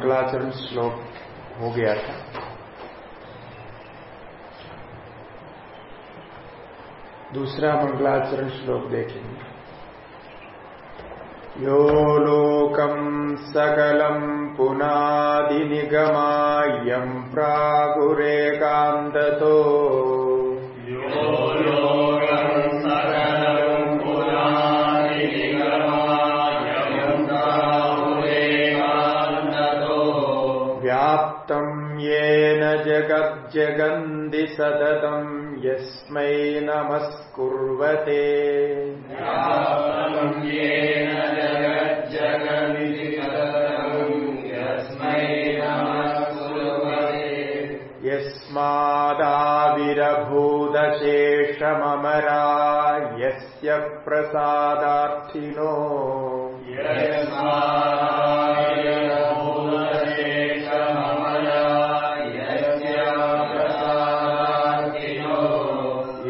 मंगलाचरण श्लोक हो गया था। दूसरा मंगलाचरण श्लोक देखेंगे। यो लोकम् सकलम् पुनादिनिगमायम् प्रागुरेकान्ततो सततम् यस्मै नमस्कुर्वते। यस्मादाविरभूतशेषममरा यस्य प्रसादार्थिनो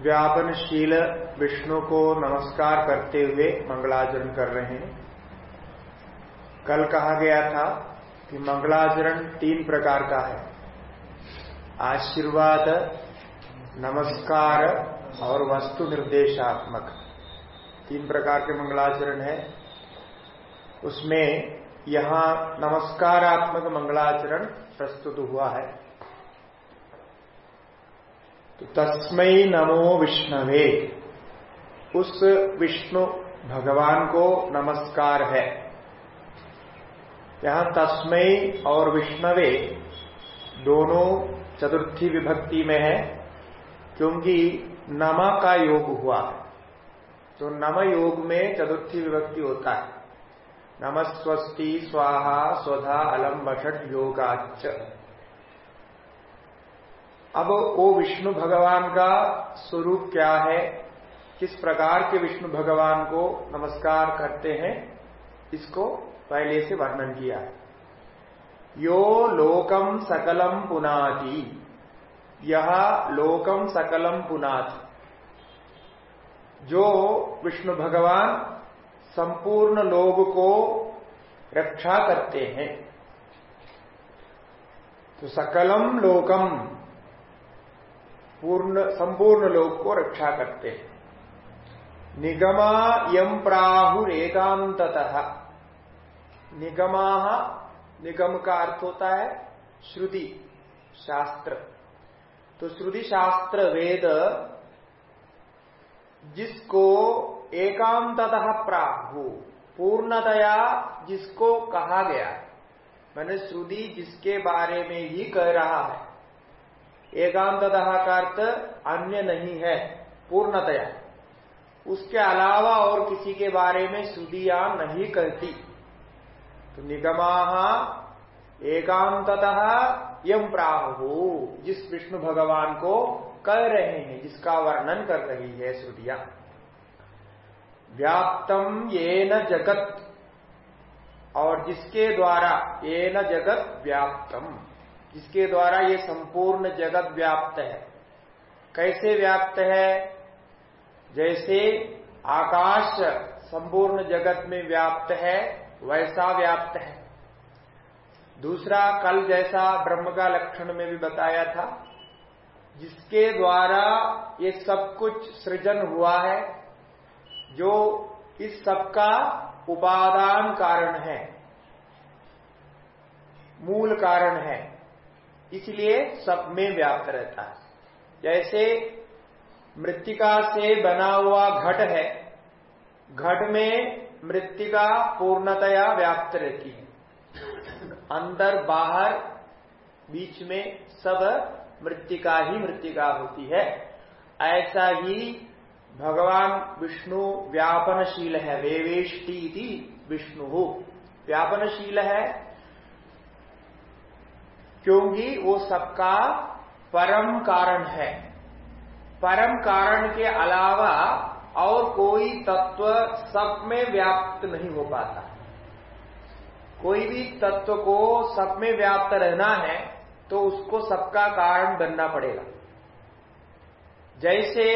व्यापनशील विष्णु को नमस्कार करते हुए मंगलाचरण कर रहे हैं। कल कहा गया था कि मंगलाचरण तीन प्रकार का है। आशीर्वाद, नमस्कार और वस्तु निर्देशात्मक। तीन प्रकार के मंगलाचरण है। उसमें यहाँ नमस्कारात्मक मंगलाचरण प्रस्तुत हुआ है। तस्मय नमो विष्णवे। उस विष्णु भगवान को नमस्कार है। यहाँ तस्मय और विष्णवे दोनों चतुर्थी विभक्ति में है, क्योंकि नम का योग हुआ तो नम योग में चतुर्थी विभक्ति होता है। नमस्वस्ति स्वाहा स्वधा अलम योगाच अब वो विष्णु भगवान का स्वरूप क्या है? किस प्रकार के विष्णु भगवान को नमस्कार करते हैं? इसको पहले से वर्णन किया है। यो लोकम सकलम पुनाति। यह लोकम सकलम पुनाथ जो विष्णु भगवान संपूर्ण लोग को रक्षा करते हैं। तो सकलम लोकम पूर्ण, संपूर्ण लोक को रक्षा करते हैं। निगमा यम प्राहुर एकांततः निगमा, निगम का अर्थ होता है श्रुति, शास्त्र। तो श्रुति, शास्त्र, वेद, जिसको एकांततः प्राहु, पूर्णतया जिसको कहा गया मैंने श्रुति जिसके बारे में ही कह रहा है। एकांत अर्थ अन्य नहीं है, पूर्णतया। उसके अलावा और किसी के बारे में श्रुतियाँ नहीं करती। तो निगमा एकांततः यम प्राहु, जिस विष्णु भगवान को कह रहे हैं, जिसका वर्णन कर रही है श्रुतियाँ व्याप्तम ये न जगत, और जिसके द्वारा ये न जगत व्याप्तम। जिसके द्वारा ये संपूर्ण जगत व्याप्त है। कैसे व्याप्त है? जैसे आकाश संपूर्ण जगत में व्याप्त है, वैसा व्याप्त है। दूसरा कल जैसा ब्रह्म का लक्षण में भी बताया था, जिसके द्वारा ये सब कुछ सृजन हुआ है, जो इस सबका उपादान कारण है, मूल कारण है। इसलिए सब में व्याप्त रहता है। जैसे मृतिका से बना हुआ घट है, घट में मृतिका पूर्णतया व्याप्त रहती है। अंदर, बाहर, बीच में सब मृतिका ही मृतिका होती है। ऐसा ही भगवान विष्णु व्यापनशील है, वेवेष्टि विष्णु। व्यापनशील है क्योंकि वो सबका परम कारण है। परम कारण के अलावा और कोई तत्व सब में व्याप्त नहीं हो पाता। कोई भी तत्व को सब में व्याप्त रहना है तो उसको सबका कारण बनना पड़ेगा। जैसे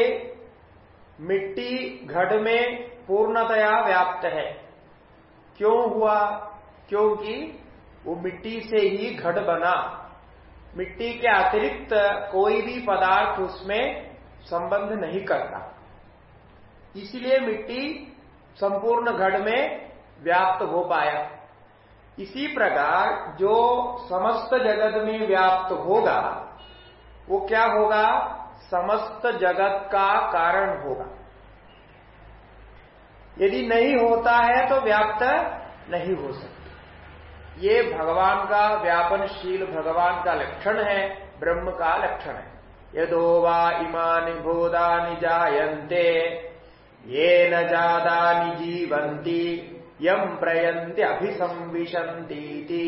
मिट्टी घट में पूर्णतया व्याप्त है। क्यों हुआ? क्योंकि वो मिट्टी से ही घट बना। मिट्टी के अतिरिक्त कोई भी पदार्थ उसमें संबंध नहीं करता। इसलिए मिट्टी संपूर्ण घट में व्याप्त हो पाया। इसी प्रकार जो समस्त जगत में व्याप्त होगा, वो क्या होगा? समस्त जगत का कारण होगा। यदि नहीं होता है तो व्याप्त नहीं हो सकती। ये भगवान का व्यापनशील भगवान का लक्षण है, ब्रह्म का लक्षण है। यदो वा इमानि भूतानि जायन्ते, ये न जादानि जीवन्ति यम प्रयन्ति अभिसंविशन्तीति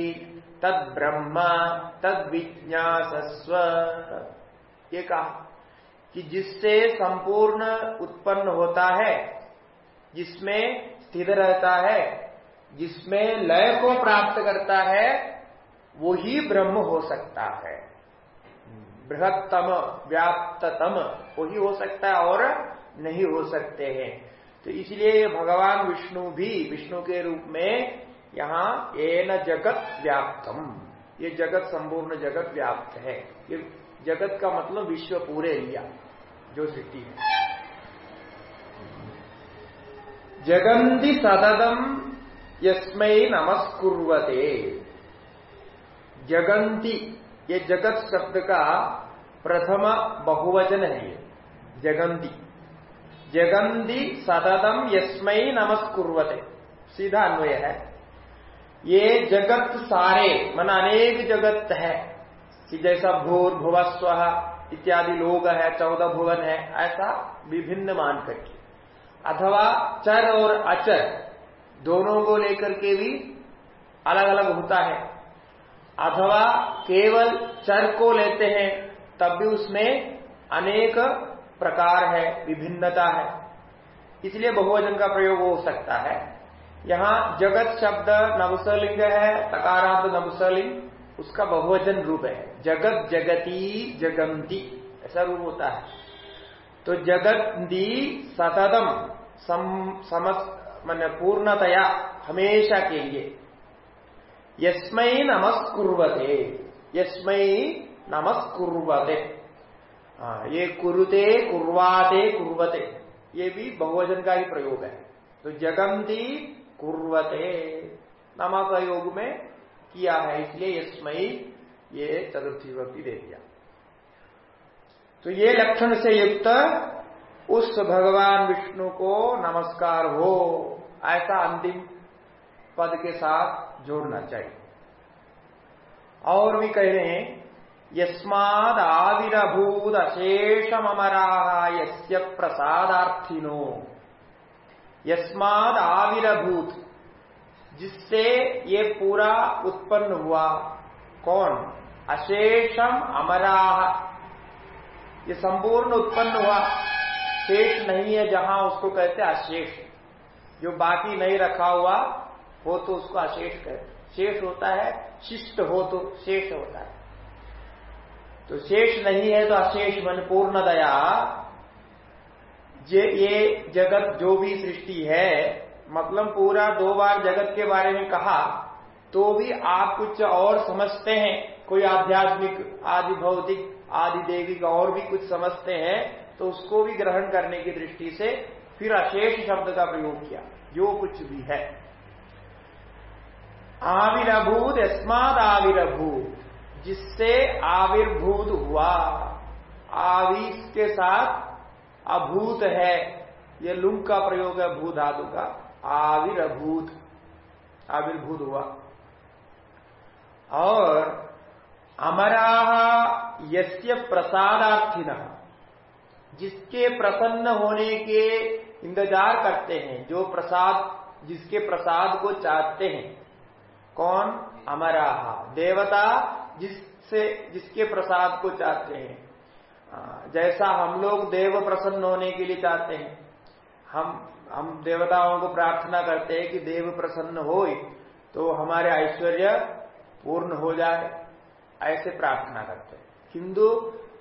तद ब्रह्म तद विज्ञासस्व ये कहा कि जिससे संपूर्ण उत्पन्न होता है, जिसमें स्थित रहता है जिसमें लय को प्राप्त करता है, वो ही ब्रह्म हो सकता है। बृहत्तम, व्याप्ततम वही हो सकता है और नहीं हो सकते हैं। तो इसलिए भगवान विष्णु भी, विष्णु के रूप में यहाँ एन जगत व्याप्तम। ये जगत, संपूर्ण जगत व्याप्त है। ये जगत का मतलब विश्व पूरे लिया जो सृष्टि है। जगंती सददम यस्मय नमस्कुर्वते। जगंती ये जगत शब्द का प्रथम बहुवचन है। ये जगंती जगंती सततम यस्मय नमस्कुर्वते। सीधा अन्वय है। ये जगत सारे, मन अनेक जगत है। कि जैसा भूर, भुवस्व इत्यादि लोग है, चौदह भुवन है, ऐसा विभिन्न मान करके। अथवा चर और अचर दोनों को लेकर के भी अलग अलग होता है। अथवा केवल चर को लेते हैं तब भी उसमें अनेक प्रकार है विभिन्नता है। इसलिए बहुवचन का प्रयोग हो सकता है। यहाँ जगत शब्द नवसलिंग है तकारांत नवसलिंग उसका बहुवचन रूप है। जगत जगती जगंती ऐसा रूप होता है। तो जगत दी सततम सम, मन पूर्णतया हमेशा के लिए यस्मय नमस्कुर्वते। यस्मय नमस्कुर्वते। हाँ ये कुरुते, कुर्वाते, कुर्वते। ये भी बहुवचन का ही प्रयोग है। तो जगंती कुर्वते नमक प्रयोग में किया है, इसलिए यस्मयी ये चतुर्थी विभक्ति दे दिया। तो ये लक्षण से युक्त उस भगवान विष्णु को नमस्कार हो, ऐसा अंतिम पद के साथ जोड़ना चाहिए। और भी कह रहे हैं, यस्माद आविर्भूत अशेषम अमरा यस्य प्रसादार्थिनो। यस्माद आविरभूत, जिससे ये पूरा उत्पन्न हुआ, कौन? अशेषम अमराह ये संपूर्ण उत्पन्न हुआ। शेष नहीं है जहाँ उसको कहते अशेष जो बाकी नहीं रखा हुआ हो तो उसको अशेष कहते शेष होता है, शिष्ट हो तो शेष होता है। तो शेष नहीं है तो अशेष मन पूर्ण दया। ये जगत जो भी सृष्टि है मतलब पूरा दो बार जगत के बारे में कहा तो भी आप कुछ और समझते हैं। कोई आध्यात्मिक, आदि भौतिक, आदि देवी और भी कुछ समझते हैं तो उसको भी ग्रहण करने की दृष्टि से फिर अशेष शब्द का प्रयोग किया, जो कुछ भी है। आविर्भूत अस्माद आविर्भूत, जिससे आविर्भूत हुआ। आविष के साथ अभूत है, ये लुंग का प्रयोग है भू धातु का। आविर्भूत आविर्भूत हुआ। और अमरा यस्य प्रसादार्थिन जिसके प्रसन्न होने के इंतज़ार करते हैं, जो प्रसाद, जिसके प्रसाद को चाहते हैं। कौन? अमरा देवता जिससे, जिसके प्रसाद को चाहते हैं। जैसा हम लोग देव प्रसन्न होने के लिए चाहते हैं, हम हम देवताओं को प्रार्थना करते हैं कि देव प्रसन्न हो तो हमारे ऐश्वर्य पूर्ण हो जाए, ऐसे प्रार्थना करते हैं। किंतु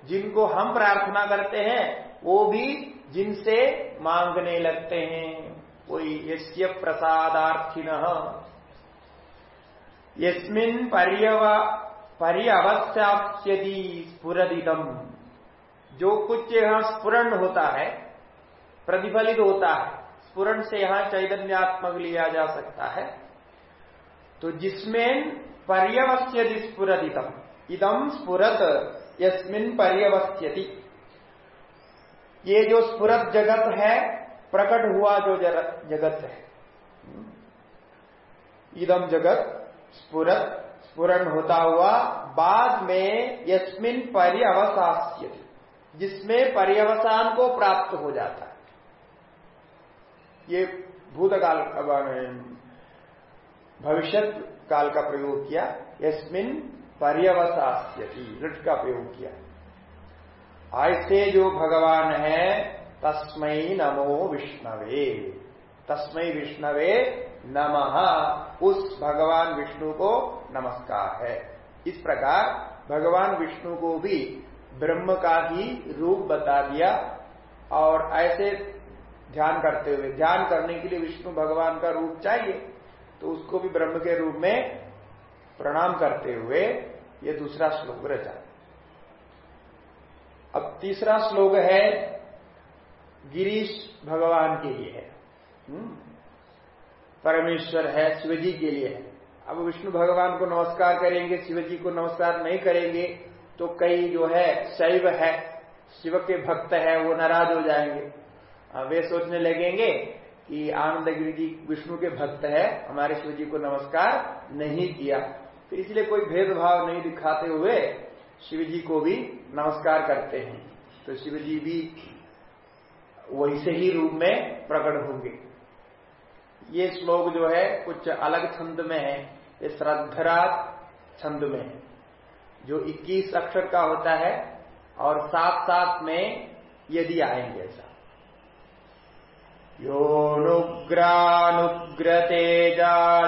जिनको हम प्रार्थना करते हैं, वो भी जिनसे मांगने लगते हैं। कोई यश्य प्रसादार्थिन। यस्मिन पर्यवस्यास्यदि स्फुरदितम जो कुछ यहाँ स्फुरन होता है, प्रतिफलित होता है, स्फुरन से यहाँ चैतन्यात्मक लिया जा सकता है तो जिसमें पर्यवस्यदि स्फुरदितम इदम स्फुरत यस्मिन ये जो स्फुरत जगत है, प्रकट हुआ जो जगत है। इदम जगत स्फुरत, स्फुरन होता हुआ, बाद में यस्मिन पर्यवसास्य जिसमें पर्यवसान को प्राप्त हो जाता है। ये भूतकाल भविष्य काल का प्रयोग किया। यस्मिन पर्यवसास्यति। लट का प्रयोग किया। ऐसे जो भगवान है तस्मय नमो विष्णवे। तस्मय विष्णवे नमः। उस भगवान विष्णु को नमस्कार है। इस प्रकार भगवान विष्णु को भी ब्रह्म का ही रूप बता दिया और ऐसे ध्यान करते हुए, ध्यान करने के लिए विष्णु भगवान का रूप चाहिए तो उसको भी ब्रह्म के रूप में प्रणाम करते हुए ये दूसरा श्लोक रचा अब तीसरा श्लोक है, गिरीश भगवान के लिए है। हम्म? परमेश्वर है, शिवजी के लिए है। अब विष्णु भगवान को नमस्कार करेंगे, शिवजी को नमस्कार नहीं करेंगे तो कई जो है, शैव है, शिव के भक्त है, वो नाराज़ हो जाएँगे। वे सोचने लगेंगे कि आनंद गिरी जी विष्णु के भक्त है, हमारे शिव जी को नमस्कार नहीं किया। तो इसलिए कोई भेदभाव नहीं दिखाते हुए शिव जी को भी नमस्कार करते हैं। तो शिव जी भी वैसे ही रूप में प्रकट होंगे। ये श्लोक जो है, कुछ अलग छंद में है। ये श्रद्धरात छंद में है। जो 21 अक्षर का होता है और साथ साथ में यदि आएँगे ऐसा। योऽनुग्रानुग्रतेजा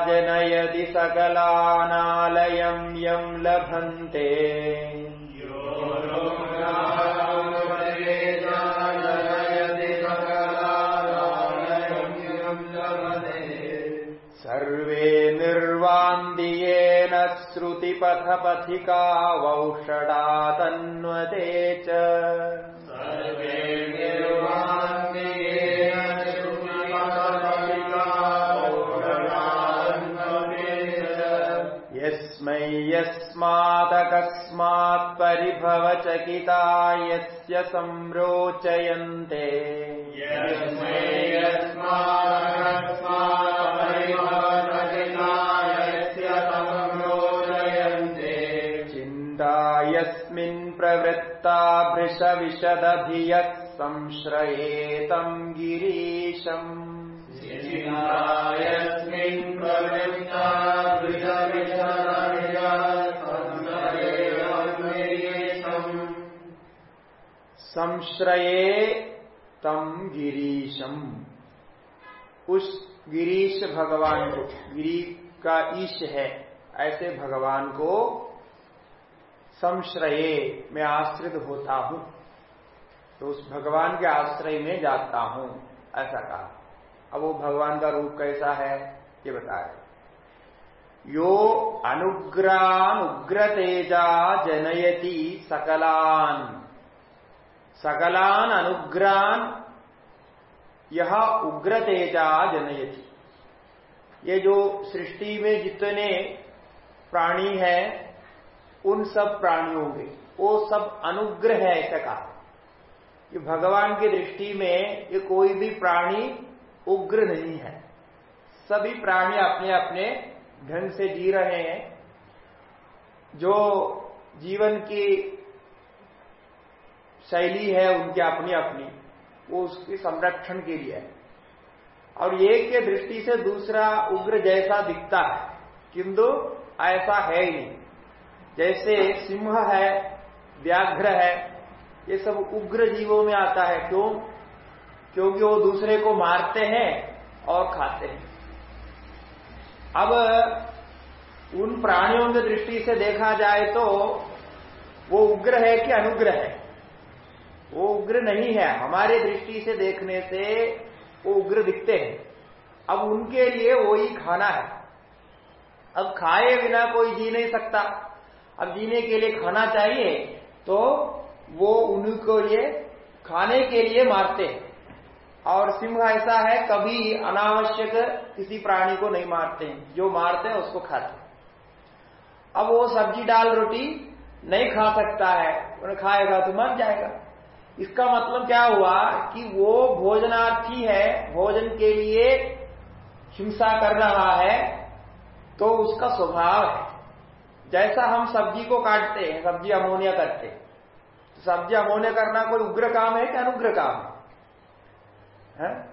जनयति सकलानालयम् यम् लभन्ते। सर्वे निर्वान्दियेन श्रुतिपथपथिका वौषडा तन्वते च यस्मात कस्मात्परिभवचकिता यस्य संरोचयन्ते चिन्ता यस्मिन् प्रवृत्ता वृषविशदभियत् संश्रयेतम् गिरीशम्। यस्मिन् प्रवृत्ता संश्रये तम गिरीशम। उस गिरीश भगवान को, गिरी का ईश है, ऐसे भगवान को संश्रये में आश्रित होता हूँ। तो उस भगवान के आश्रय में जाता हूँ, ऐसा कहा। अब वो भगवान का रूप कैसा है, ये बता रहे यो अनुग्रान उग्र तेजा जनयति सकलान। सकलान अनुग्रान यह उग्र तेजा जनयति। ये जो सृष्टि में जितने प्राणी हैं, उन सब प्राणियों में, वो सब अनुग्रह है ऐसा कहा। कि भगवान की दृष्टि में ये कोई भी प्राणी उग्र नहीं है। सभी प्राणी अपने अपने ढंग से जी रहे हैं। जो जीवन की शैली है उनकी अपनी अपनी, वो उसके संरक्षण के लिए है। और एक के दृष्टि से दूसरा उग्र जैसा दिखता है। किंतु ऐसा है ही नहीं। जैसे सिंह है, व्याघ्र है, ये सब उग्र जीवों में आता है। क्यों? क्योंकि वो दूसरे को मारते हैं और खाते हैं। अब उन प्राणियों की दृष्टि से देखा जाए तो वो उग्र है कि अनुग्रह है? वो उग्र नहीं है। हमारे दृष्टि से देखने से वो उग्र दिखते हैं। अब उनके लिए वो ही खाना है। अब खाए बिना कोई जी नहीं सकता। अब जीने के लिए खाना चाहिए तो वो उनको लिए खाने के लिए मारते हैं। और सिंह ऐसा है, कभी अनावश्यक किसी प्राणी को नहीं मारते हैं। जो मारते हैं, उसको खाते हैं। अब वो सब्ज़ी दाल रोटी नहीं खा सकता है। खाएगा तो मर जाएगा। इसका मतलब क्या हुआ कि वो भोजनार्थी है भोजन के लिए हिंसा कर रहा है तो उसका स्वभाव है। जैसा हम सब्ज़ी को काटते हैं सब्ज़ी अमोनिया करते तो सब्ज़ी अमोनिया करना कोई उग्र काम है कि अनुग्र काम? है, है?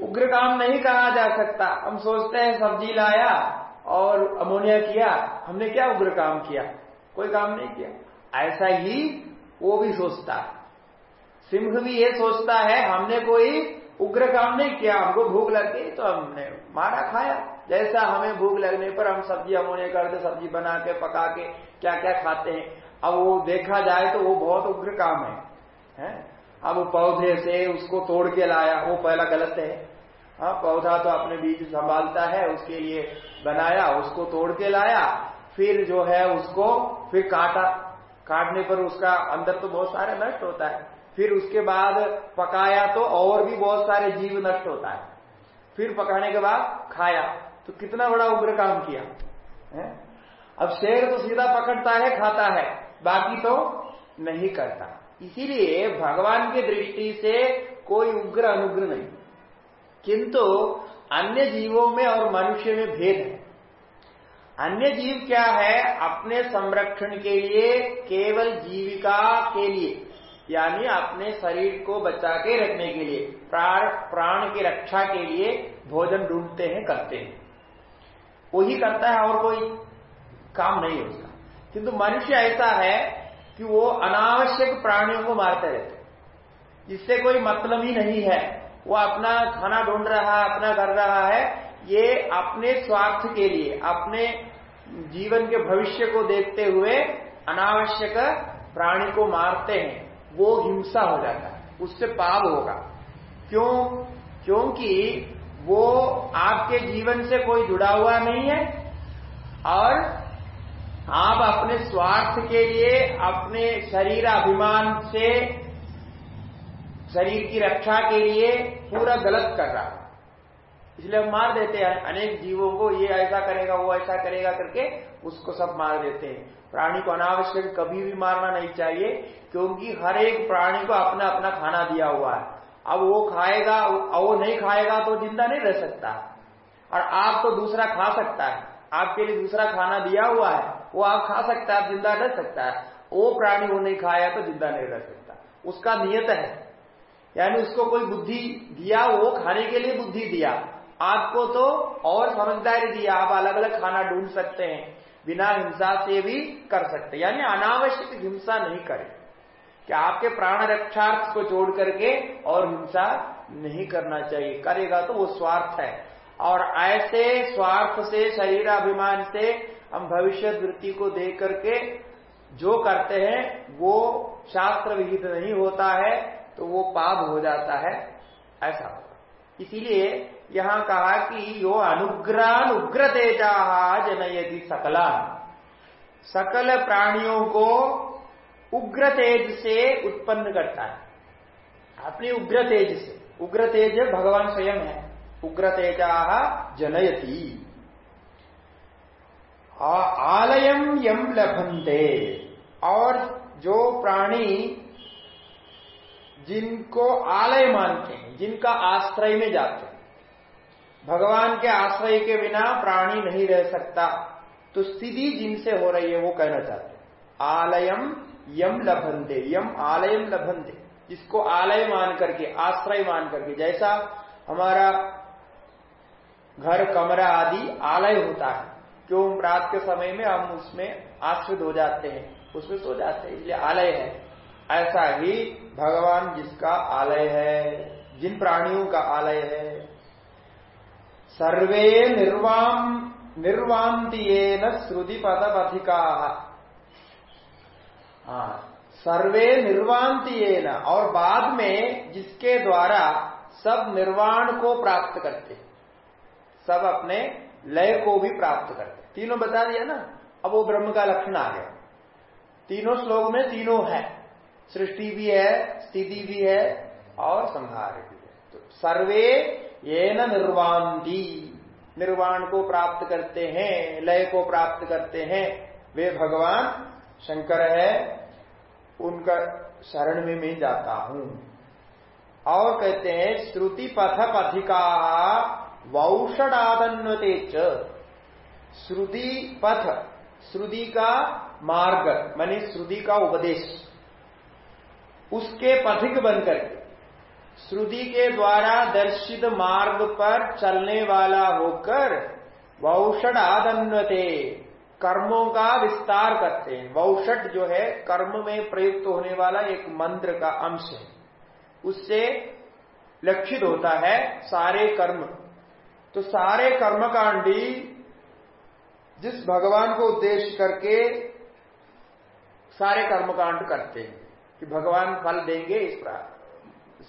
उग्र काम नहीं कहा जा सकता। हम सोचते हैं सब्ज़ी लाया और अमोनिया किया हमने क्या उग्र काम किया? कोई काम नहीं किया। ऐसा ही वो भी सोचता है। सिंह भी ये सोचता है हमने कोई उग्र काम नहीं किया हमको भूख लग गई तो हमने मारा खाया। जैसा हमें भूख लगने पर हम सब्ज़ी अमोने करते सब्ज़ी बना के पका के क्या क्या खाते हैं। अब वो देखा जाए तो वो बहुत उग्र काम है, है? अब पौधे से उसको तोड़ के लाया वो पहला गलत है। हाँ पौधा तो अपने बीज संभालता है उसके लिए बनाया उसको तोड़ के लाया फिर जो है उसको फिर काटा। काटने पर उसका अंदर तो बहुत सारे नष्ट होता है। फिर उसके बाद पकाया तो और भी बहुत सारे जीव नष्ट होता है। फिर पकाने के बाद खाया तो कितना बड़ा उग्र काम किया, है? अब शेर तो सीधा पकड़ता है, खाता है, बाकी तो नहीं करता। इसीलिए भगवान की दृष्टि से कोई उग्र अनुग्र नहीं। किंतु अन्य जीवों में और मनुष्य में भेद है। अन्य जीव क्या है? अपने संरक्षण के लिए, केवल जीविका के लिए। यानी अपने शरीर को बचा के रखने के लिए, प्राण प्राण की रक्षा के लिए भोजन ढूंढते हैं, करते हैं। वही करता है और कोई काम नहीं है उसका। किंतु मनुष्य ऐसा है कि वो अनावश्यक प्राणियों को मारते रहते जिससे कोई मतलब ही नहीं है। वो अपना खाना ढूंढ रहा है अपना कर रहा है। ये अपने स्वार्थ के लिए, अपने जीवन के भविष्य को देखते हुए अनावश्यक प्राणी को मारते हैं। वो हिंसा हो जाता है, उससे पाप होगा। क्यों? क्योंकि वो आपके जीवन से कोई जुड़ा हुआ नहीं है और आप अपने स्वार्थ के लिए, अपने शरीर अभिमान से, शरीर की रक्षा के लिए पूरा गलत कर रहा इसलिए हम मार देते हैं, अनेक जीवों को ये ऐसा करेगा, वो ऐसा करेगा करके उसको सब मार देते हैं। प्राणी को अनावश्यक कभी भी मारना नहीं चाहिए, क्योंकि हर एक प्राणी को अपना अपना खाना दिया हुआ है। अब वो खाएगा वो नहीं खाएगा तो ज़िंदा नहीं रह सकता। और आप तो दूसरा खा सकता है। आपके लिए दूसरा खाना दिया हुआ है, वो आप खा सकता है ज़िंदा रह सकता है। वो प्राणी वो नहीं खाया तो ज़िंदा नहीं रह सकता। उसका नियत है। यानी उसको कोई बुद्धि दिया, वो खाने के लिए बुद्धि दिया। आपको तो और समझदारी दिया, आप अलग अलग खाना ढूंढ सकते हैं। बिना हिंसा से भी कर सकते। यानी अनावश्यक हिंसा नहीं करें। कि आपके प्राण रक्षार्थ को जोड़ करके और हिंसा नहीं करना चाहिए। करेगा तो वो स्वार्थ है। और ऐसे स्वार्थ से शरीर अभिमान से हम भविष्य वृत्ति को देख करके जो करते हैं, वो शास्त्र विहित नहीं होता है तो वो पाप हो जाता है। ऐसा होगा। इसीलिए यहाँ कहा कि यो अनुग्रह उग्र तेजा जनयति सकला सकल प्राणियों को उग्र तेज से उत्पन्न करता है। अपनी उग्र तेज से। उग्र तेज भगवान स्वयं है। उग्र तेजा जनयति आलयम यम लभंते और जो प्राणी जिनको आलय मानते हैं, जिनका आश्रय में जाते हैं भगवान के आश्रय के बिना प्राणी नहीं रह सकता। तो स्थिति जिनसे हो रही है, वो कहना चाहते आलयम यम लभंते यम आलयम लभंते जिसको आलय मान करके, आश्रय मान करके, जैसा हमारा घर, कमरा आदि आलय होता है, क्यों रात के समय में हम उसमें आश्रित हो जाते हैं, उसमें सो जाते हैं, इसलिए आलय है। ऐसा ही भगवान जिसका आलय है, जिन प्राणियों का आलय है सर्वे निर्वाम निर्वांतियेन श्रुति पदपथिका सर्वे निर्वांतियेन और बाद में जिसके द्वारा सब निर्वाण को प्राप्त करते, सब अपने लय को भी प्राप्त करते। तीनों बता दिया ना? अब वो ब्रह्म का लक्षण आ गया। तीनों श्लोक में तीनों है। सृष्टि भी है, स्थिति भी है, और संहार भी है। तो सर्वे ये न निर्वाणी निर्वाण को प्राप्त करते हैं, लय को प्राप्त करते हैं। वे भगवान शंकर है, उनका शरण में मैं जाता हूँ। और कहते हैं श्रुति पथ पथिका वौषणादन्वते श्रुति पथ श्रुति का मार्ग, मानी श्रुति का उपदेश। उसके पथिक बनकर के श्रुति के द्वारा दर्शित मार्ग पर चलने वाला होकर वौषण आदन्वते, कर्मों का विस्तार करते हैं। वौषट जो है, कर्म में प्रयुक्त होने वाला एक मंत्र का अंश है। उससे लक्षित होता है सारे कर्म। तो सारे कर्मकांडी जिस भगवान को उद्देश्य करके सारे कर्मकांड करते हैं कि भगवान फल देंगे इस प्रकार।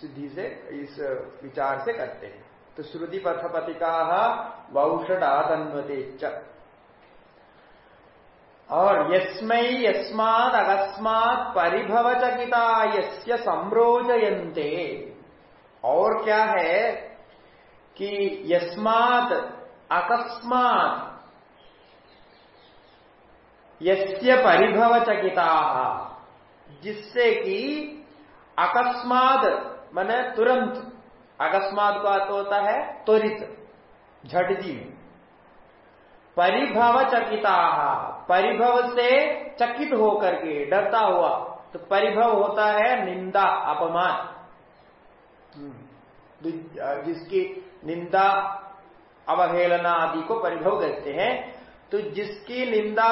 सिद्धि से, इस विचार से करते हैं। तो श्रुति पथपतिका वौषडादन्वते च। और यस्मय यस्माद अकस्मात परिभव चकिता यस्य संरोजयन्ते। और क्या है कि यस्मात अकस्मात यस्य परिभव चकिता जिससे कि अकस्मात मैंने तुरंत अकस्मात का अर्थ होता है, त्वरित, झटजी में परिभव चकिता, परिभव से चकित होकर के, डरता हुआ तो परिभव होता है निंदा, अपमान हम्म। जिसकी निंदा, अवहेलना आदि को परिभव कहते हैं तो जिसकी निंदा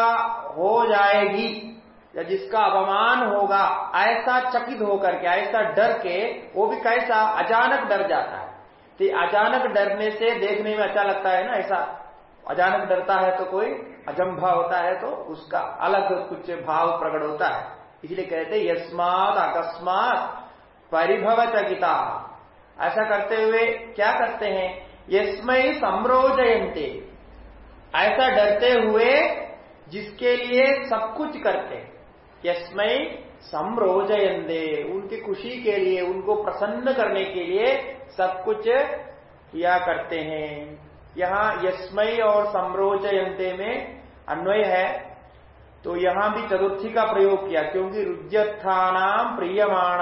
हो जाएगी या जिसका अपमान होगा, ऐसा चकित होकर के, ऐसा डर के, वो भी कैसा अचानक डर जाता है। तो अचानक डरने से देखने में अच्छा लगता है ना ऐसा? अचानक डरता है तो कोई अजम्भा होता है तो उसका अलग कुछ भाव प्रकट होता है। इसलिए कहते यस्मात अकस्मात परिभव चकिता ऐसा करते हुए क्या करते हैं? यस्मय समरोजयंते ऐसा डरते हुए जिसके लिए सब कुछ करते हैं। यस्मय समरोजयंदे उनकी खुशी के लिए, उनको प्रसन्न करने के लिए सब कुछ किया करते हैं। यहाँ यस्मय और समरोजयंते में अन्वय है। तो यहाँ भी चतुर्थी का प्रयोग किया, क्योंकि रुद्यत्थानाम प्रियमाण,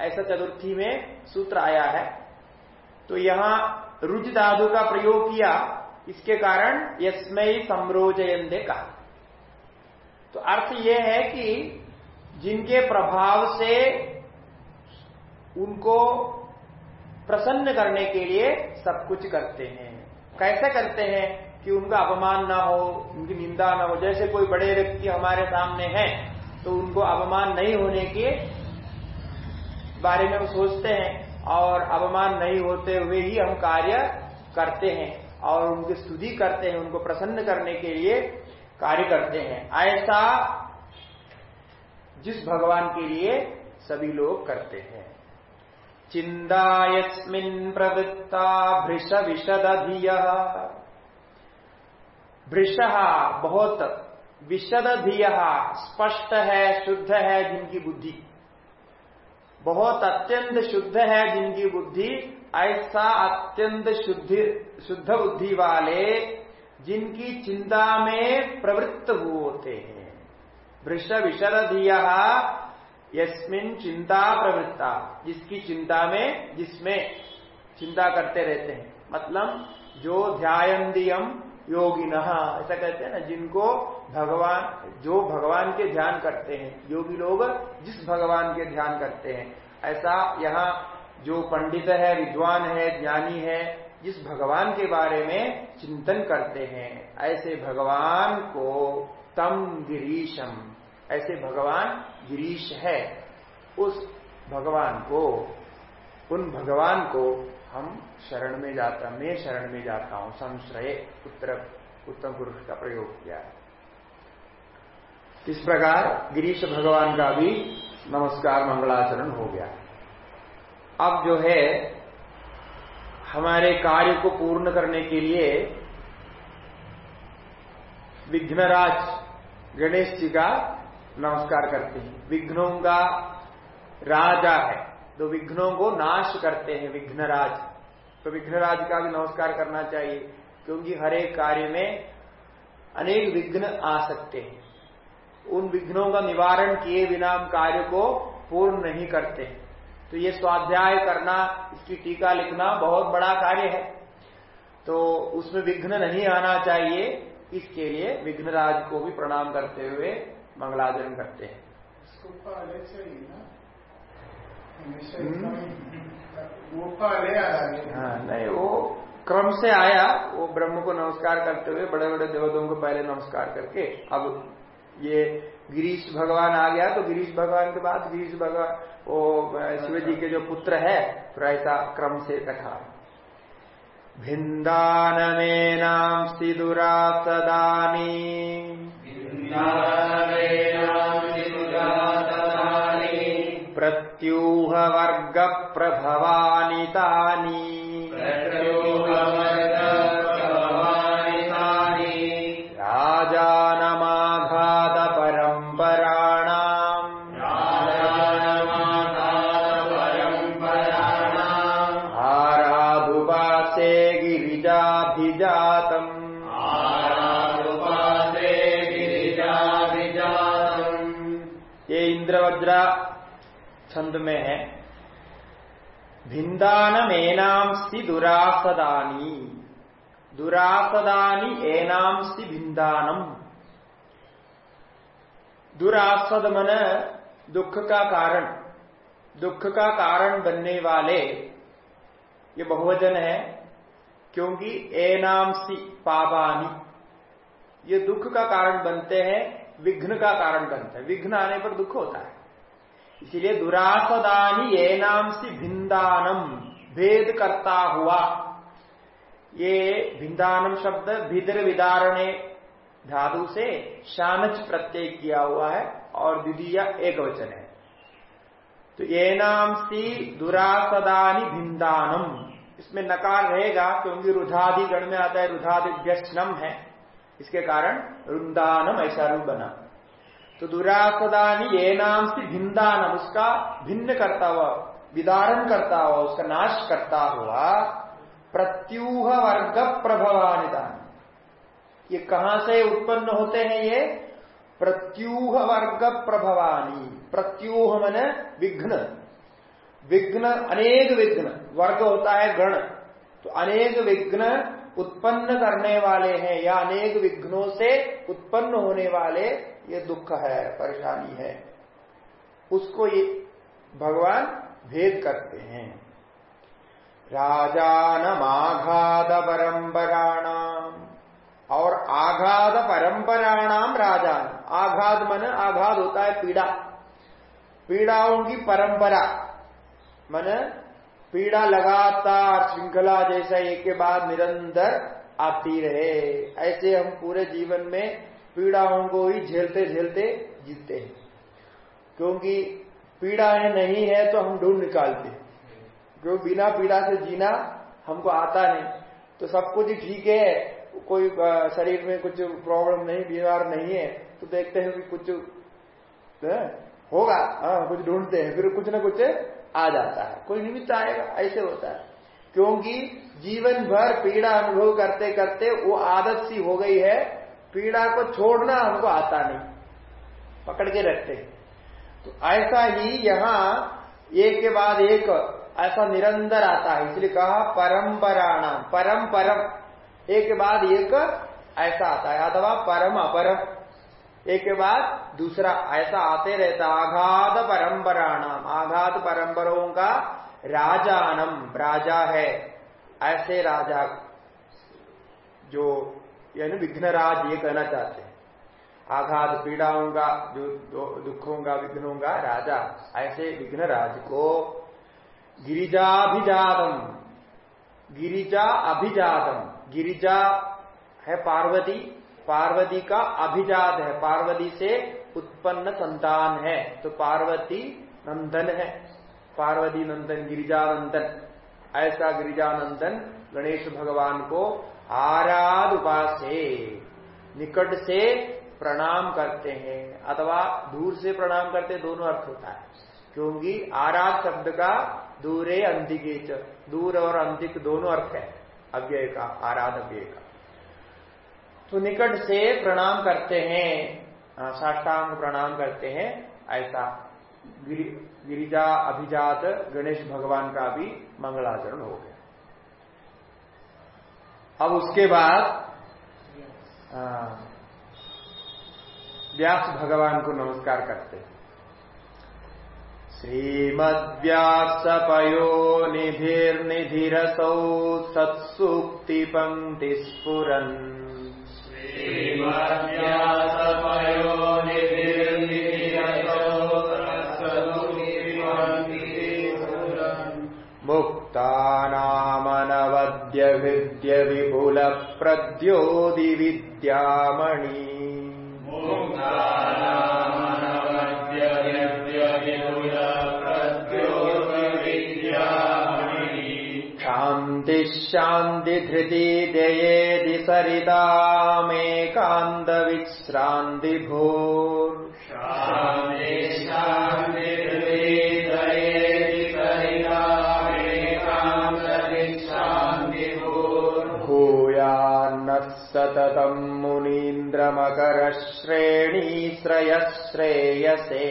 ऐसा चतुर्थी में सूत्र आया है। तो यहाँ रुज धाधु का प्रयोग किया, इसके कारण यस्मय समरोजयंदे कहा। तो अर्थ यह है कि जिनके प्रभाव से उनको प्रसन्न करने के लिए सब कुछ करते हैं। कैसे करते हैं कि उनका अपमान ना हो, उनकी निंदा ना हो? जैसे कोई बड़े व्यक्ति हमारे सामने हैं तो उनको अपमान नहीं होने के बारे में हम सोचते हैं और अपमान नहीं होते हुए ही हम कार्य करते हैं और उनकी स्तुति करते हैं, उनको प्रसन्न करने के लिए कार्य करते हैं। ऐसा जिस भगवान के लिए सभी लोग करते हैं। चिंदा यस्मिन प्रवृत्ता भृष विशदधिय भृष बहुत विशदधिय स्पष्ट है, शुद्ध है जिनकी बुद्धि। बहुत अत्यंत शुद्ध है जिनकी बुद्धि, ऐसा अत्यंत शुद्ध शुद्ध बुद्धि वाले जिनकी चिंता में प्रवृत्त होते हैं। वृष विशरधिया यस्मिन चिंता प्रवृत्ता, जिसकी चिंता में, जिसमें चिंता करते रहते हैं। मतलब जो ध्यायंदियम योगिन, ऐसा कहते हैं ना, जिनको भगवान, जो भगवान के ध्यान करते हैं, योगी लोग जिस भगवान के ध्यान करते हैं। ऐसा यहाँ जो पंडित है, विद्वान है, ज्ञानी है जिस भगवान के बारे में चिंतन करते हैं, ऐसे भगवान को तम गिरीशम, ऐसे भगवान गिरीश है। उस भगवान को, उन भगवान को हम शरण में जाता, मैं शरण में जाता हूँ, संश्रय उत्तर उत्तम पुरुष का प्रयोग किया। है इस प्रकार गिरीश भगवान का भी नमस्कार, मंगलाचरण हो गया। अब जो है हमारे कार्य को पूर्ण करने के लिए विघ्नराज गणेश जी का नमस्कार करते हैं। विघ्नों का राजा है। तो विघ्नों को नाश करते हैं विघ्नराज। तो विघ्नराज का भी नमस्कार करना चाहिए, क्योंकि हर एक कार्य में अनेक विघ्न आ सकते हैं। उन विघ्नों का निवारण किए बिना हम कार्य को पूर्ण नहीं करते तो ये स्वाध्याय करना इसकी टीका लिखना बहुत बड़ा कार्य है। तो उसमें विघ्न नहीं आना चाहिए इसके लिए विघ्नराज को भी प्रणाम करते हुए मंगलाचरण करते हैं। हाँ नहीं वो क्रम से आया वो ब्रह्म को नमस्कार करते हुए बड़े बड़े देवताओं को पहले नमस्कार करके अब ये गिरीश भगवान आ गया तो गिरीश भगवान के बाद गिरीश भगवान वो शिव जी के जो पुत्र है फिर ऐसा क्रम से कथा भिन्दान में नाम सिदुरा सदानी प्रत्यूह वर्ग प्रभवानी तानि छंद में है। भिंदान एनाम सी दुरासदानी। दुरासदानी एनाम सी भिंदानम दुरासद मन दुख का कारण। दुख का कारण बनने वाले ये बहुवचन है, क्योंकि एनाम सी पावानी ये दुख का कारण बनते हैं, विघ्न का कारण बनता है। विघ्न आने पर दुख होता है। इसलिए दुरासदानी ये नाम से भिंदानम भेद करता हुआ। ये भिंदानम शब्द भिद्र विदारणे धातु से शानच प्रत्यय किया हुआ है और द्वितीय एक वचन है। तो ये नाम सी दुरासदानी भिंदानम इसमें नकार रहेगा क्योंकि रुधादि गण में आता है रुधादि व्यस्नम है। इसके कारण रुंदानम ऐसा रूप बना। तो दुरासदानी ये नाम से भिन्दानम उसका भिन्न करता हुआ विदारण करता हुआ उसका नाश करता हुआ प्रत्यूह वर्ग प्रभवानिदान ये कहाँ से उत्पन्न होते हैं ये? प्रत्यूह वर्ग प्रभवानी प्रत्यूह मन विघ्न। विघ्न अनेक विघ्न। वर्ग होता है गण। तो अनेक विघ्न उत्पन्न करने वाले हैं या अनेक विघ्नों से उत्पन्न होने वाले ये दुख है, परेशानी है, उसको ये भगवान भेद करते हैं। राजानम आघात परंपराणाम और आघात परंपराणाम राजान, आघात मन, आघात होता है पीड़ा। पीड़ाओं की परंपरा, मन, पीड़ा लगातार श्रृंखला जैसा एक के बाद निरंतर आती रहे। ऐसे हम पूरे जीवन में पीड़ाओं को ही झेलते झेलते जीते हैं। क्योंकि पीड़ाएँ नहीं है तो हम ढूंढ निकालते क्यों बिना पीड़ा से जीना हमको आता नहीं। तो सब कुछ ठीक है, कोई शरीर में कुछ प्रॉब्लम नहीं, बीमार नहीं है तो देखते हैं कि कुछ होगा हाँ कुछ ढूंढते हैं, फिर कुछ ना कुछ आ जाता है। कोई निमित्त आएगा, ऐसे होता है। क्योंकि जीवन भर पीड़ा अनुभव करते करते वो आदत सी हो गई है पीड़ा को छोड़ना हमको आता नहीं। पकड़ के रखते। तो ऐसा ही यहाँ एक के बाद एक ऐसा निरंतर आता है। इसलिए कहा परंपराणाम परम परम एक के बाद एक ऐसा आता है। अथवा परम अपरम। एक के बाद दूसरा ऐसा आते रहता आघात परंपराणाम। आघात परंपराओं का राजानम। राजा है। ऐसे राजा जो यानी विघ्नराज ये कहना चाहते हैं। आघात पीड़ाओं का जो दुखों का विघ्नों का राजा। ऐसे विघ्न राज को गिरिजाभिजातम गिरिजा अभिजातम गिरिजा है पार्वती पार्वती का अभिजात है, पार्वती से उत्पन्न संतान है तो पार्वती नंदन है। पार्वती नंदन, गिरिजानंदन। ऐसा गिरिजानंदन गणेश भगवान को आराध उपासे निकट से प्रणाम करते हैं, अथवा दूर से प्रणाम करते दोनों अर्थ होता है। क्योंकि आराध शब्द का दूरे अंतिके दूर और अंतिक दोनों अर्थ है, अव्यय का, आराध अव्यय का। तो निकट से प्रणाम करते हैं साष्टांग प्रणाम करते हैं, ऐसा गिरिजा अभिजात गणेश भगवान का भी मंगलाचरण हो गया। अब उसके बाद व्यास भगवान को नमस्कार करते हैं। श्रीमद्व्यासपयो निधिर्निधिरसौ सत्सूक्तिपङ्क्तिस्फुरन् श्रीमद्व्यासपयो प्रद्योदि विद्यामणि प्रत्यो विद्याणि शान्तिश्शान्तिभृति द्यये दिसरितामेकान्त शान्ति सततम् मुनीन्द्रमकरश्रेणीश्रयश्रेयसे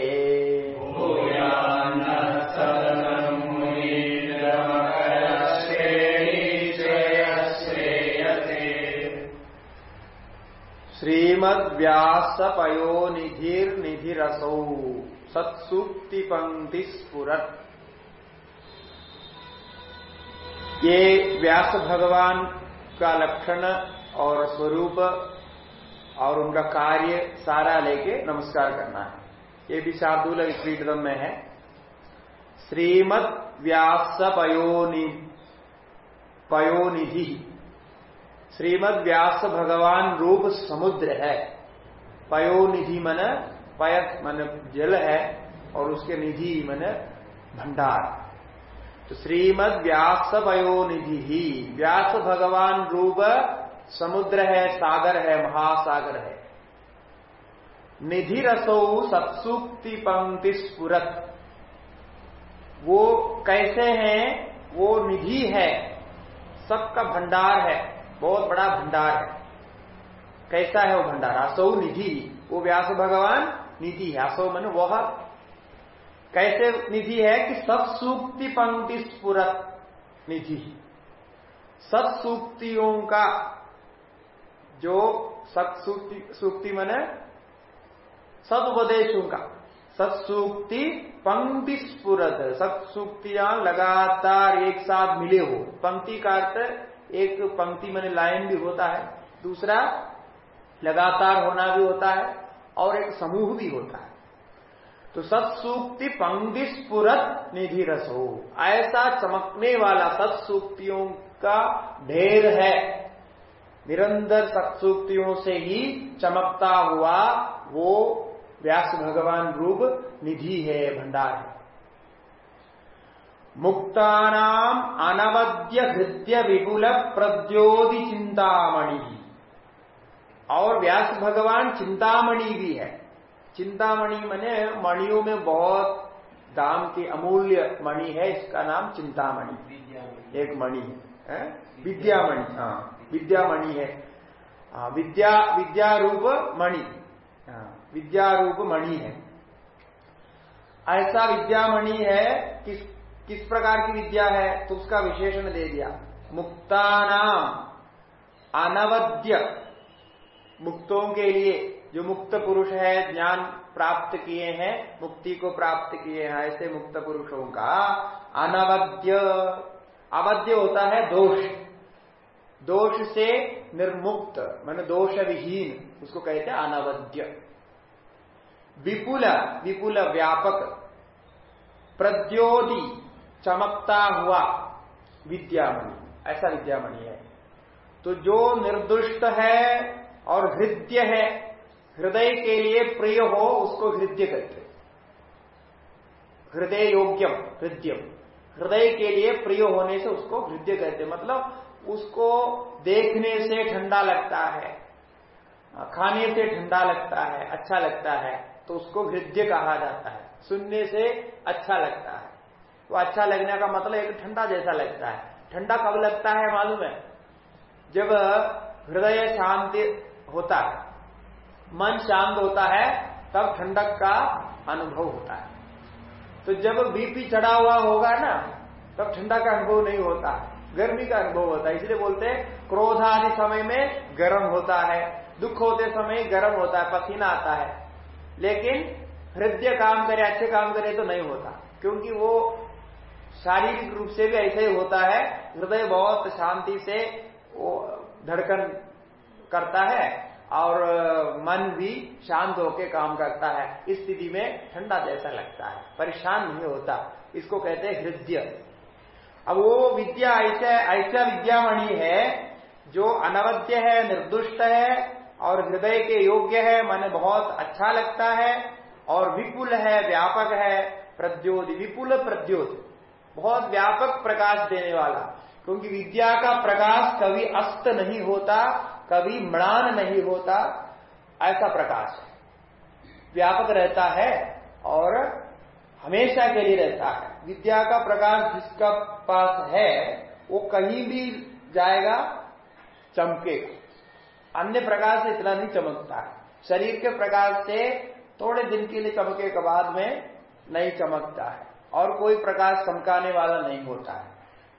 श्रीमद व्यास पयोनिधिर निधिरसौ सत्सुक्ति पंक्ति स्फुरत ये व्यास भगवान का लक्षण और स्वरूप और उनका कार्य सारा लेके नमस्कार करना है। ये भी शार्दूल श्रीकृतम में है। श्रीमद व्यास पयोनि पयोनिधि। श्रीमद व्यास भगवान रूप समुद्र है। पयोनिधि मन पय मन जल है और उसके निधि मन भंडार। तो श्रीमद व्यास पयोनिधि व्यास भगवान रूप समुद्र है, सागर है, महासागर है। निधि रसो सत्सुक्ति पंक्ति स्फुरत। वो कैसे हैं? वो निधि है। सबका भंडार है। बहुत बड़ा भंडार है। कैसा है वो भंडार? असौ निधि। वो व्यास भगवान निधि है। असौ मन वह। कैसे निधि है कि सब सूक्ति पंक्ति स्फुरत निधि। सब सूक्तियों का जो सत सूक्ति मन सदुपदेशों का। सत्सूक्ति पंक्ति स्पुरत सत्सूक्तियाँ लगातार एक साथ मिले हो। पंक्ति का अर्थ एक पंक्ति मैंने लाइन भी होता है, दूसरा लगातार होना भी होता है और एक समूह भी होता है। तो सत्सूक्ति पंक्ति स्पुरत निधि रस। हो ऐसा चमकने वाला सत्सूक्तियों का ढेर है। निरंतर सत्सूक्तियों से ही चमकता हुआ वो व्यास भगवान रूप निधि है भंडार है। मुक्तानाम अनवद्य हृदय विपुल प्रद्योति चिंतामणि। और व्यास भगवान चिंतामणि भी है। चिंतामणि मने मणियों में बहुत दाम की अमूल्य मणि है इसका नाम चिंतामणि। एक मणि है विद्यामणि हाँ। विद्यामणि है। हाँ, विद्या विद्या रूप मणि। विद्या रूप मणि है। ऐसा विद्यामणि है किस किस प्रकार की विद्या है तो उसका विशेषण दे दिया। मुक्ता नाम अनवद्य। मुक्तों के लिए जो मुक्त पुरुष है ज्ञान प्राप्त किए हैं मुक्ति को प्राप्त किए हैं ऐसे मुक्त पुरुषों का अनवद्य। अवध्य होता है दोष। दोष से निर्मुक्त, मान दोष विहीन उसको कहते हैं अनवद्य। विपुल विपुल व्यापक प्रद्योति चमकता हुआ विद्यामणि, ऐसा विद्यामणि है। तो जो निर्दुष्ट है और हृदय है, हृदय के लिए प्रिय हो, उसको हृदय कहते हृदय योग्यम, हृदयम। हृदय के लिए प्रिय होने से उसको हृदय कहते मतलब उसको देखने से ठंडा लगता है, खाने से ठंडा लगता है अच्छा लगता है तो उसको हृदय कहा जाता है। सुनने से अच्छा लगता है। तो अच्छा लगने का मतलब एक ठंडा जैसा लगता है। ठंडा कब लगता है मालूम है? जब हृदय शांति होता है, मन शांत होता है, तब ठंडक का अनुभव होता है। तो जब बीपी चढ़ा हुआ होगा ना, तब ठंडा का अनुभव नहीं होता। गर्मी का अनुभव होता है। इसलिए बोलते हैं क्रोध आदि समय में गर्म होता है। दुख होते समय गर्म होता है, पसीना आता है। लेकिन हृदय काम करे, अच्छे काम करे तो नहीं होता। क्योंकि वो शारीरिक रूप से भी ऐसे ही होता है, हृदय बहुत शांति से वो धड़कन करता है और मन भी शांत होकर काम करता है। इस स्थिति में ठंडा जैसा लगता है, परेशान नहीं होता। इसको कहते हैं हृदय। अब वो विद्या ऐसा ऐसा विद्यामणि है, जो अनवध्य है, निर्दुष्ट है, और हृदय के योग्य है, मन बहुत अच्छा लगता है, और विपुल है, व्यापक है, प्रद्योत, विपुल प्रद्योत। बहुत व्यापक प्रकाश देने वाला। क्योंकि विद्या का प्रकाश कभी अस्त नहीं होता, कभी म्लान नहीं होता, ऐसा प्रकाश है। व्यापक रहता है, और हमेशा के लिए रहता है। विद्या का प्रकाश जिसका पास है, वो कहीं भी जाएगा चमकेगा अन्य प्रकाश से इतना नहीं चमकता है। शरीर के प्रकाश से थोड़े दिन के लिए चमके के बाद में नहीं चमकता है और कोई प्रकाश चमकाने वाला नहीं होता है।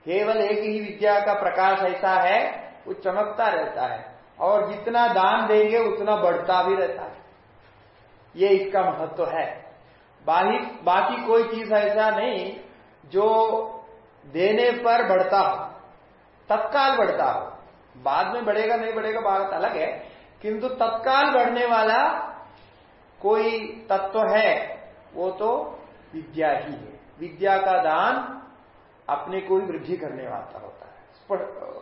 केवल एक ही विद्या का प्रकाश ऐसा है, वो चमकता रहता है और जितना दान देंगे, उतना बढ़ता भी रहता है। ये इसका महत्व है। बाकी बाकी कोई चीज़ ऐसा नहीं जो देने पर बढ़ता हो, तत्काल बढ़ता हो। बाद में बढ़ेगा, नहीं बढ़ेगा, बात अलग है। किंतु तत्काल बढ़ने वाला कोई तत्व है, वो तो विद्या ही है। विद्या का दान अपने को ही वृद्धि करने वाला होता है।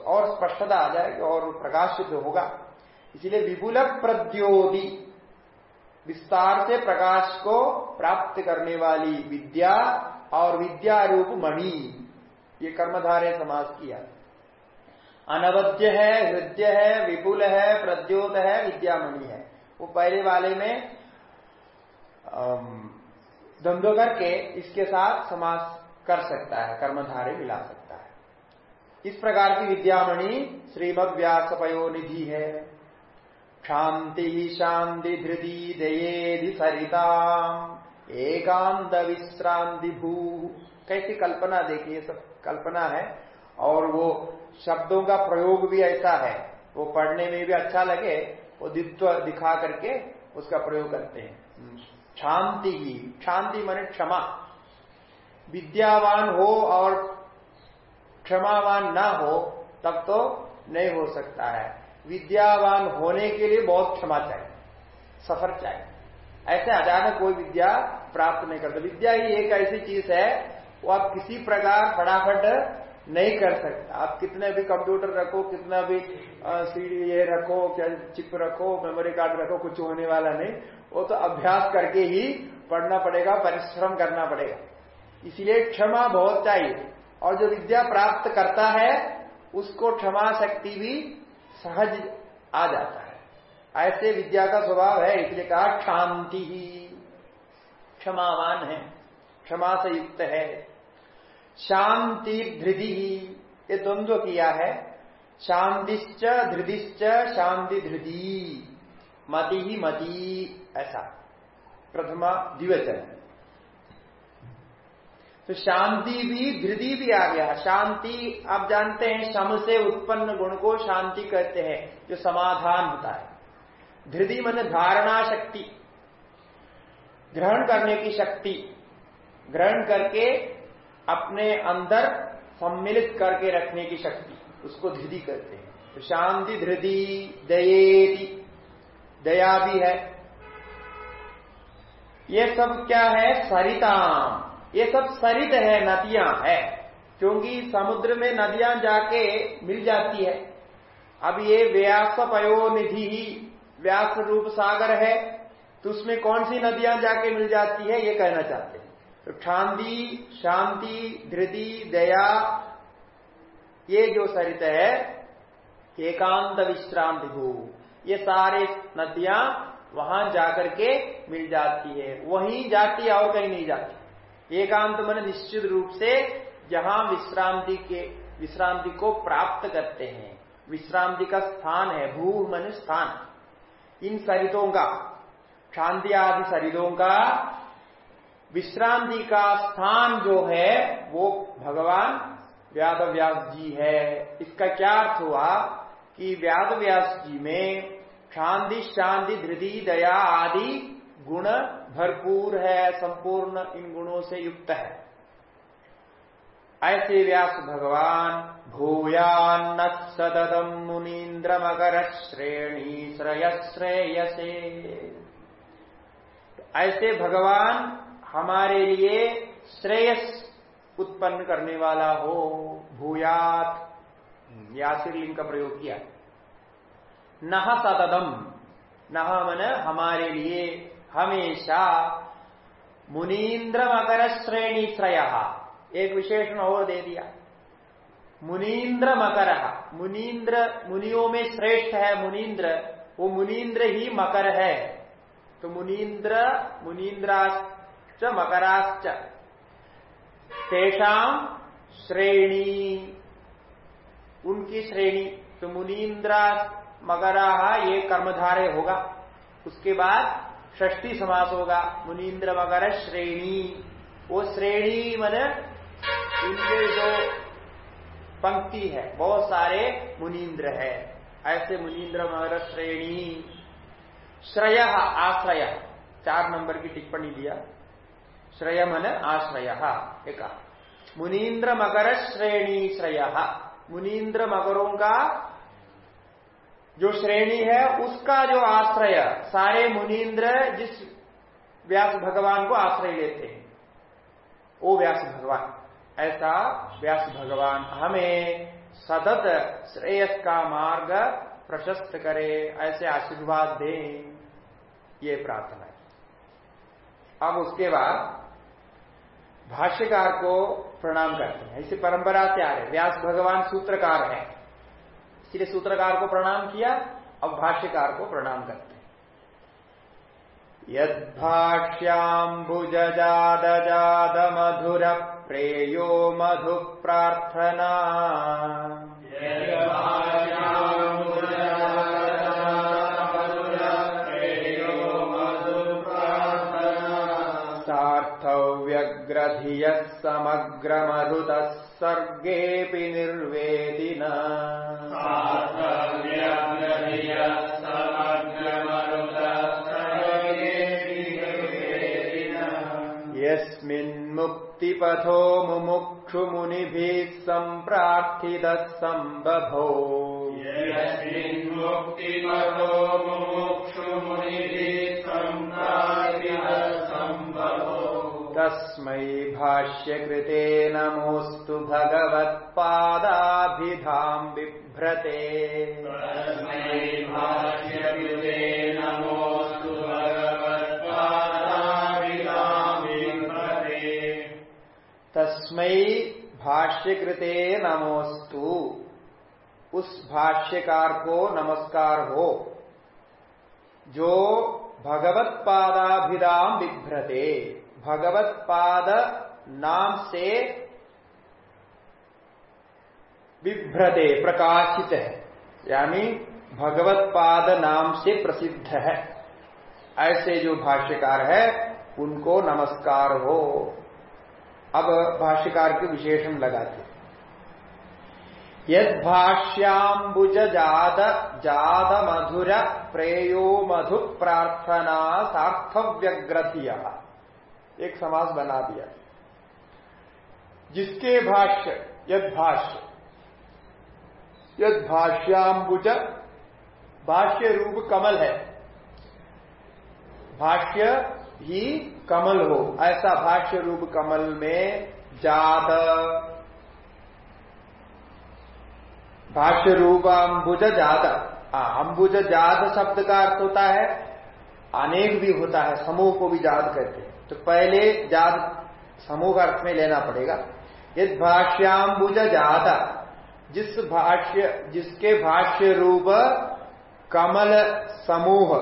और स्पष्टता आ जाएगी और प्रकाशित होगा। इसलिए विपुल प्रद्योति विस्तार से प्रकाश को प्राप्त करने वाली विद्या और विद्या रूप मणि। ये कर्मधारे समाज किया। अनवद्य है, हृदय है, विपुल है, प्रद्योत है, विद्यामणि है। वो पहले वाले में धंधो करके इसके साथ समास कर सकता है, कर्मधारे मिला सकता है। इस प्रकार की विद्यामणि श्रीमद व्यास पयोनिधि है। शांति शांति धृति दयेदि सरिता एकांत विश्रांति भू कैसी कल्पना देखिए सब कल्पना है। और वो शब्दों का प्रयोग भी ऐसा है। वो पढ़ने में भी अच्छा लगे, वो दित्व दिखा करके उसका प्रयोग करते हैं। शांति ही शांति मन क्षमा। विद्यावान हो और क्षमावान ना हो, तब तो नहीं हो सकता है। विद्यावान होने के लिए बहुत क्षमा चाहिए, सफ़र चाहिए। ऐसे अचानक कोई विद्या प्राप्त नहीं करता। विद्या ही एक ऐसी चीज़ है, वो आप किसी प्रकार फटाफट नहीं कर सकते। आप कितने भी कंप्यूटर रखो, कितना भी सीडी ये रखो, क्या चिप रखो, मेमोरी कार्ड रखो, कुछ होने वाला नहीं। वो तो अभ्यास करके ही पढ़ना पड़ेगा, परिश्रम करना पड़ेगा। इसलिए क्षमा बहुत चाहिए। और जो विद्या प्राप्त करता है, उसको क्षमा शक्ति भी सहज आ जाता है। ऐसे विद्या का स्वभाव है, इसलिए कहा शांति ही। क्षमावान है, क्षमा से युक्त है। शांति धृदि ही, ये द्वंद्व किया है, शांतिश्च धृदिश्च शांति धृदी मति ही मति, ऐसा। प्रथमा द्विवचन। तो शांति भी, धृति भी आ गया। शांति, आप जानते हैं शम से उत्पन्न गुण को शांति कहते हैं, जो समाधान होता है। धृति मन धारणा शक्ति। ग्रहण करने की शक्ति। ग्रहण करके अपने अंदर सम्मिलित करके रखने की शक्ति, उसको धृति कहते हैं। तो शांति, धृति, दयेति, दया भी है। ये सब क्या है? सरिताम। ये सब सरित है, नदियाँ है, क्योंकि समुद्र में नदियाँ जाके मिल जाती है। अब ये व्यास पयोनिधि ही, व्यास रूप सागर है तो उसमें कौन सी नदियाँ जाके मिल जाती है, ये कहना चाहते हैं। तो शांति शांति, धृति, दया, ये जो सरित है, एकांत विश्रांति भू ये सारे नदियाँ वहाँ जाकर के मिल जाती है। वहीं जाती है और कहीं नहीं जाती। एकांत मन निश्चित रूप से जहाँ विश्रांति के, विश्रांति को प्राप्त करते हैं। विश्रांति का स्थान है भू मन स्थान। इन सरितों का शांति आदि सरितों का विश्रांति का स्थान जो है, वो भगवान व्याद व्यास जी है। इसका क्या अर्थ हुआ कि व्याद व्यास जी में शांति शांति, धृति, दया आदि गुण भरपूर है, संपूर्ण इन गुणों से युक्त है। ऐसे व्यास भगवान भूयान्न सततम मुनीन्द्र मकर श्रेणी श्रेय श्रेयसे ऐसे भगवान हमारे लिए श्रेयस उत्पन्न करने वाला हो, भूयात। यासिर का प्रयोग किया। नह सतदम नह मन हमारे लिए हमेशा मुनीन्द्र मकर श्रेणी श्रय एक विशेषण और दे दिया। मुनीन्द्र मकर मुनीन्द्र, मुनियों में श्रेष्ठ है मुनीन्द्र। वो मुनीन्द्र ही मकर है। तो मुनीन्द्र, मुनीन्द्राश्च, मकराश्च। तेषाम श्रेणी। उनकी श्रेणी। तो मुनीन्द्रा मगराहा ये कर्मधारे होगा। उसके बाद षष्ठी समास होगा। मुनीन्द्र मगर श्रेणी। वो श्रेणी मन इनके जो पंक्ति है, बहुत सारे मुनीन्द्र है। ऐसे मुनीन्द्र मगर श्रेणी। श्रय आश्रय। चार नंबर की टिप्पणी दिया। श्रय मन आश्रय, एक। मुनीन्द्र मगर श्रेणी श्रय। मुनीन्द्र मगरों का जो श्रेणी है, उसका जो आश्रय, सारे मुनीन्द्र जिस व्यास भगवान को आश्रय लेते हैं, वो व्यास भगवान। ऐसा व्यास भगवान हमें सतत श्रेयस का मार्ग प्रशस्त करे, ऐसे आशीर्वाद दें, ये प्रार्थना है। अब उसके बाद भाष्यकार को प्रणाम करते हैं। ऐसी परंपरा से आ रहे व्यास भगवान सूत्रकार है। इसलिए सूत्रकार को प्रणाम किया, अब भाष्यकार को प्रणाम करते हैं। जाद जाद मधुर प्रेयो मधु प्रार्थना सार्थव्यग्रधियः समग्रमरुतः सर्गेऽपि निर्वेदिन। यस्मिन्मुक्तिपथो मुमुक्षुमुनिभिः सम्प्रार्थितः सम्बभो यस्मिन्मुक्तिपथो मुमुक्षुमुनिभिः तस्मै भाष्यकृते नमोऽस्तु भगवत्पादाभिधाम् बिभ्रते। तस्मै भाष्यकृते नमोऽस्तु भगवत्पादाभिधाम् बिभ्रते। तस्मै भाष्यकृते नमोस्तु उस भाष्यकार को नमस्कार हो जो भगवत बिभ्रते। भगवत पाद नाम से बिभ्रते प्रकाशित है। यानी भगवत पाद नाम से प्रसिद्ध है। ऐसे जो भाष्यकार है, उनको नमस्कार हो। अब भाष्यकार के विशेषण लगाते यद भाष्याबुज जाद जाद मधुर, प्रेयो मधु प्रार्थना सार्थव्यग्रथिया। एक समास बना दिया। जिसके भाष्य यद भाष्य यद भाष्याबुज भाष्य रूप कमल है। भाष्य ही कमल हो, ऐसा भाष्य रूप कमल में जात। भाष्य रूप अम्बुज जात। अम्बुज जात शब्द का अर्थ होता है, अनेक भी होता है, समूह को भी जात कहते हैं। तो पहले जात समूह अर्थ में लेना पड़ेगा। यद भाष्याम्बुज जात, जिस भाष्य, जिसके भाष्य रूप कमल समूह।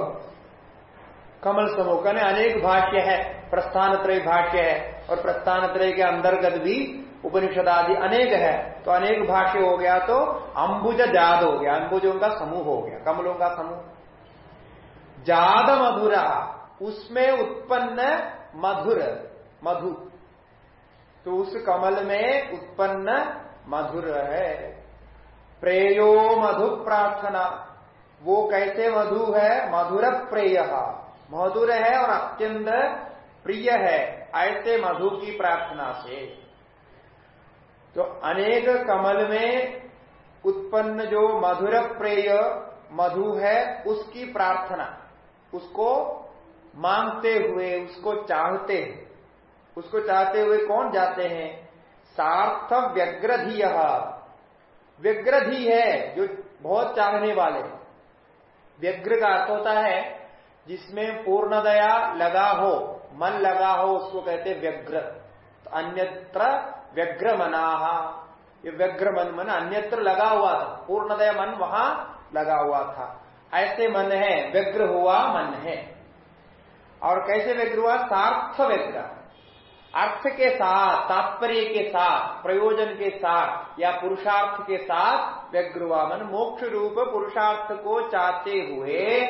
कमल समूह का अनेक भाष्य है प्रस्थान त्रय भाष्य है, और प्रस्थान त्रय के अंतर्गत भी उपनिषद आदि अनेक है। तो अनेक भाष्य हो गया तो अंबुज जाद हो गया, अंबुजों का समूह हो गया, कमलों का समूह। जाद मधुरा, उसमें उत्पन्न मधुर, मधु। तो उस कमल में उत्पन्न मधुर है। प्रेयो मधु प्रार्थना। वो कैसे मधु है? मधुर प्रेय। मधुर है और अत्यंत प्रिय है, ऐसे मधु की प्रार्थना से। तो अनेक कमल में उत्पन्न जो मधुर प्रेय मधु है, उसकी प्रार्थना, उसको मांगते हुए, उसको चाहते हैं। उसको चाहते हुए कौन जाते हैं? सार्थ व्यग्रधी व्यग्रधी है जो बहुत चाहने वाले। व्यग्र का अर्थ होता है, जिसमें पूर्ण दया लगा हो, मन लगा हो, उसको कहते व्यग्र। तो अन्यत्र व्यग्र मनाहा ये व्यग्र मन मन अन्यत्र लगा हुआ था। पूर्णदया मन वहाँ लगा हुआ था। ऐसे मन है, व्यग्र हुआ मन है। और कैसे व्यग्र हुआ? सार्थ व्यग्र। अर्थ के साथ, तात्पर्य के साथ, प्रयोजन के साथ या पुरुषार्थ के साथ व्यग्र हुआ। मन मोक्ष रूप पुरुषार्थ को चाहते हुए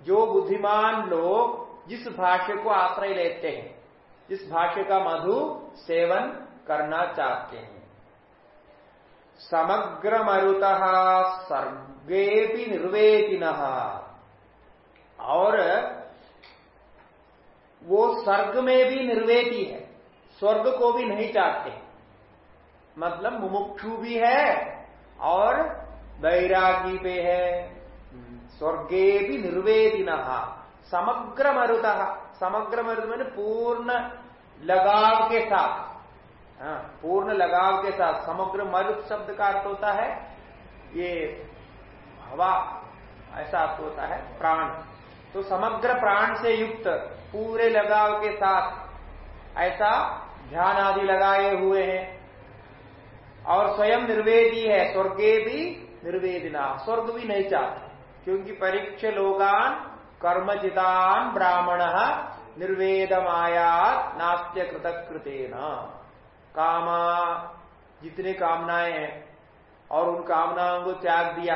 जो बुद्धिमान लोग जिस भाष्य को आश्रय लेते हैं, जिस भाष्य का मधु सेवन करना चाहते हैं। समग्र मरुत सर्गे निर्वेदिन। और वो स्वर्ग में भी निर्वेदी है। स्वर्ग को भी नहीं चाहते। मतलब मुमुक्षु भी है और वैरागी पे है। स्वर्गे भी निर्वेदिन समग्र मरुत। समग्र मरुत मैंने पूर्ण लगाव के साथ हाँ, पूर्ण लगाव के साथ समग्र मरुत शब्द का अर्थ होता है ये हवा ऐसा अर्थ होता है प्राण। तो समग्र प्राण से युक्त पूरे लगाव के साथ ऐसा ध्यान आदि लगाए हुए हैं। और स्वयं निर्वेदी है, स्वर्गे भी निर्वेदिना। स्वर्ग भी नहीं चाहते, क्योंकि परीक्ष लोगान कर्मचितान ब्राह्मण निर्वेद निर्वेदमायात नास्त्य कृतकृतेन। कामा, जितने कामनाएँ हैं, और उन कामनाओं को त्याग दिया।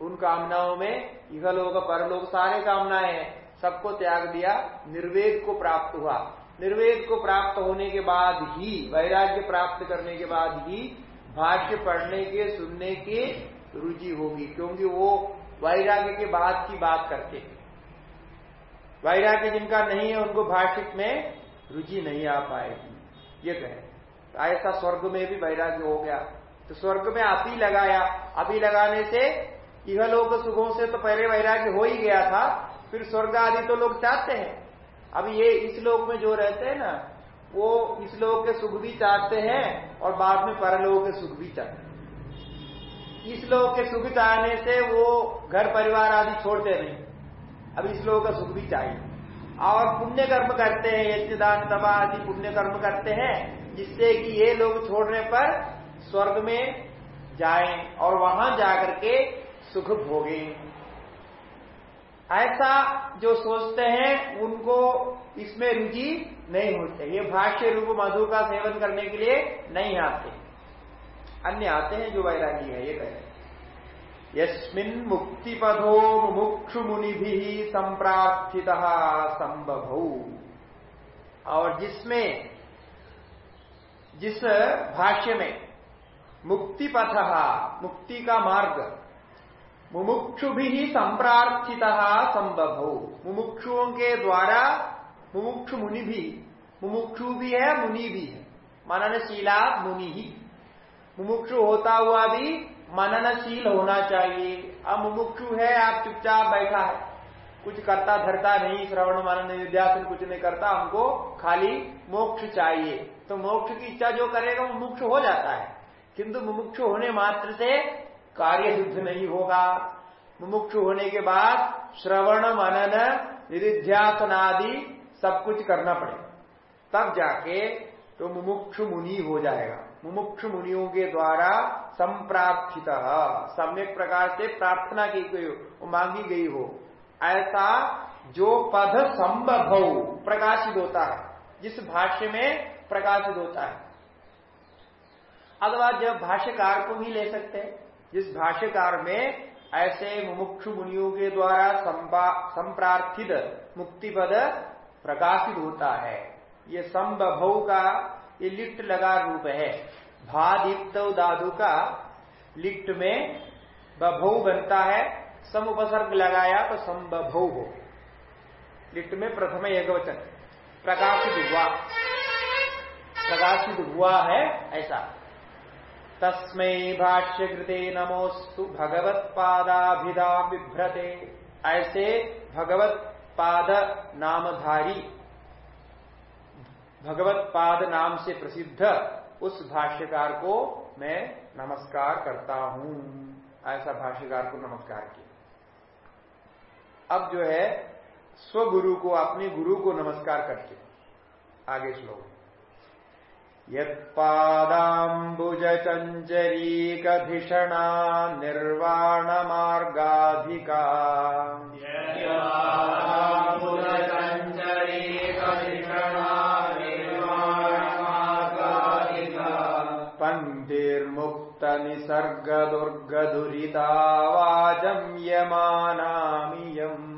उन कामनाओं में इहलोक, परलोक सारे कामनाएँ हैं। सबको त्याग दिया, निर्वेद को प्राप्त हुआ। निर्वेद को प्राप्त होने के बाद ही, वैराग्य प्राप्त करने के बाद ही, भाष्य पढ़ने के, सुनने की रुचि होगी, क्योंकि वो वैराग्य के बाद की बात करते वैराग्य जिनका नहीं है, उनको भाष्य में रुचि नहीं आ पाएगी। ये कहे ऐसा स्वर्ग में भी वैराग्य हो गया। तो स्वर्ग में अति लगाया। अभी लगाने से यह लोग सुखों से तो पहले वैराग्य हो ही गया था। फिर स्वर्ग आदि तो लोग चाहते हैं। अब ये इस लोक में जो रहते हैं ना, वो इस लोग के सुख भी चाहते हैं और बाद में परलोक के सुख भी चाहते हैं। इस लोग के सुख चाहने से वो घर परिवार आदि छोड़ते नहीं। अब इस लोग का सुख भी चाहिए। और पुण्य कर्म करते हैं यज्ञ दान तबा आदि पुण्य कर्म करते हैं, जिससे कि ये लोग छोड़ने पर स्वर्ग में जाएँ और वहाँ जाकर के सुख भोगें। ऐसा जो सोचते हैं, उनको इसमें रुचि नहीं होते। ये भाष्य रूप मधु का सेवन करने के लिए नहीं आते। अन्य आते हैं जो वैरागी है, ये कह। रहे यस्मिन मुक्ति पदो मुनि भी संप्रार्थित संभव। और जिसमें, जिस भाष्य में मुक्ति पथ मुक्ति का मार्ग मुमुक्षु भी संप्रार्थित संभव हो मुमुक्षुओं के द्वारा मुमुक्षु मुनि भी मुमुक्षु भी है मुनि भी है मननशीला मुनि। ही मुमुक्षु होता हुआ भी मननशील होना चाहिए। अब मुमुक्षु है, आप चुपचाप बैठा है। कुछ करता धरता नहीं, श्रवण मनन निध्यासन कुछ नहीं करता, हमको खाली मोक्ष चाहिए। तो मोक्ष की इच्छा जो करेगा, वो मुमुक्ष हो जाता है। किंतु मुमुक्ष होने मात्र से कार्य सिद्ध नहीं होगा। मुमुक्ष होने के बाद श्रवण, मनन निधिध्यासन आदि सब कुछ करना पड़ेगा। तब जाके तो मुमुक्ष मुनि हो जाएगा। मुमुक्ष मुनियों के द्वारा संप्रार्थित सम्यक प्रकार से प्रार्थना की गई हो, मांगी गई हो, ऐसा जो पद संभव प्रकाशित होता है। जिस भाष्य में प्रकाशित होता है। अथवा जब भाष्यकार को भी ले सकते हैं। जिस भाष्यकार में ऐसे मुमुक्षु मुनियों के द्वारा संप्रार्थित मुक्ति पद प्रकाशित होता है। ये संभव का ये लिट लगा रूप है। भादीप्त दादु का लिट में बभौ बनता है। सम उपसर्ग लगाया तो संभव हो। लिट में प्रथम एक वचन प्रकाशित हुआ। प्रकाशित हुआ है ऐसा। तस्मै भाष्यकृते नमोस्तु भगवत पादाभिधा बिभ्रते। ऐसे भगवत पाद नामधारी भगवत पाद नाम से प्रसिद्ध उस भाष्यकार को मैं नमस्कार करता हूँ। ऐसा भाष्यकार को नमस्कार किया। अब जो है, स्वगुरु को, अपने गुरु को नमस्कार करके, आगे श्लोक। यत्पादाम्बुजच्जरीकधिषणा निर्वाणमार्गाधिका पङ्क्तिर्मुक्तनिसर्गदुर्गदुरितावाजं यमानामियम्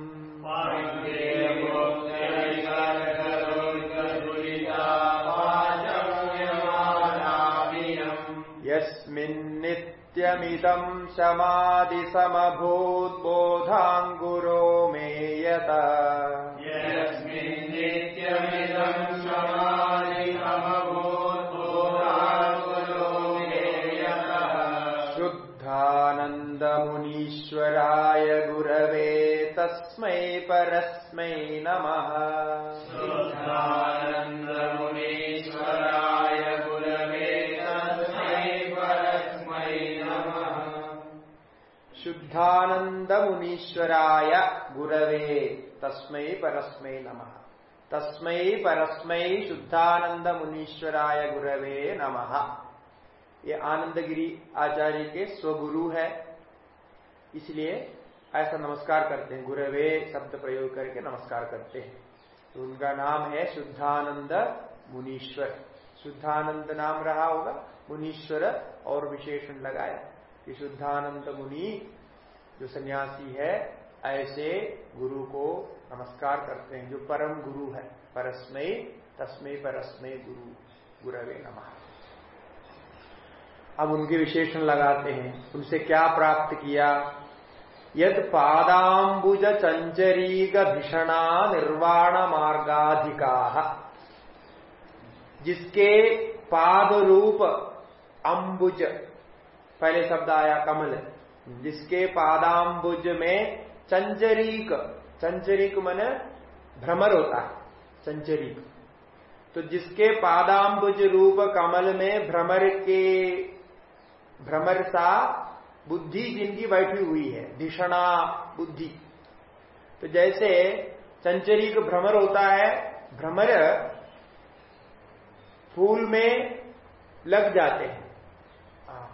त्यमिदं समादिसमभूत् बोधाङ्गुरो मे यत। शुद्धानन्दमुनीश्वराय गुरवे तस्मै परस्मै नमः। शुद्धानंद मुनीश्वराय गुरवे। तस्मै परस्मै नमः। तस्मै परस्मै शुद्धानंद मुनीश्वराय गुरवे नमः। ये आनंदगिरी आचार्य के स्वगुरु है। इसलिए ऐसा नमस्कार करते हैं। गुरवे शब्द प्रयोग करके नमस्कार करते हैं। तो उनका नाम है शुद्धानंद मुनीश्वर शुद्धानंद नाम रहा होगा, मुनीश्वर और विशेषण लगाया कि शुद्धानंद मुनि जो सन्यासी है, ऐसे गुरु को नमस्कार करते हैं, जो परम गुरु है। परस्मय तस्मय परस्मय गुरु, गुरवे नमः। अब उनके विशेषण लगाते हैं। उनसे क्या प्राप्त किया? यद पादाबुज चंचरीग भीषणा निर्वाण मार्गाधिका। जिसके पाद रूप अंबुज पहले शब्द आया कमल। जिसके पादाम्बुज में चंचरीक चंचरीक मन भ्रमर होता है, चंचरीक। तो जिसके पादाम्बुज रूप कमल में भ्रमर के, भ्रमर सा बुद्धि जिनकी बैठी हुई है धिषणा बुद्धि। तो जैसे चंचरीक भ्रमर होता है, भ्रमर फूल में लग जाते हैं,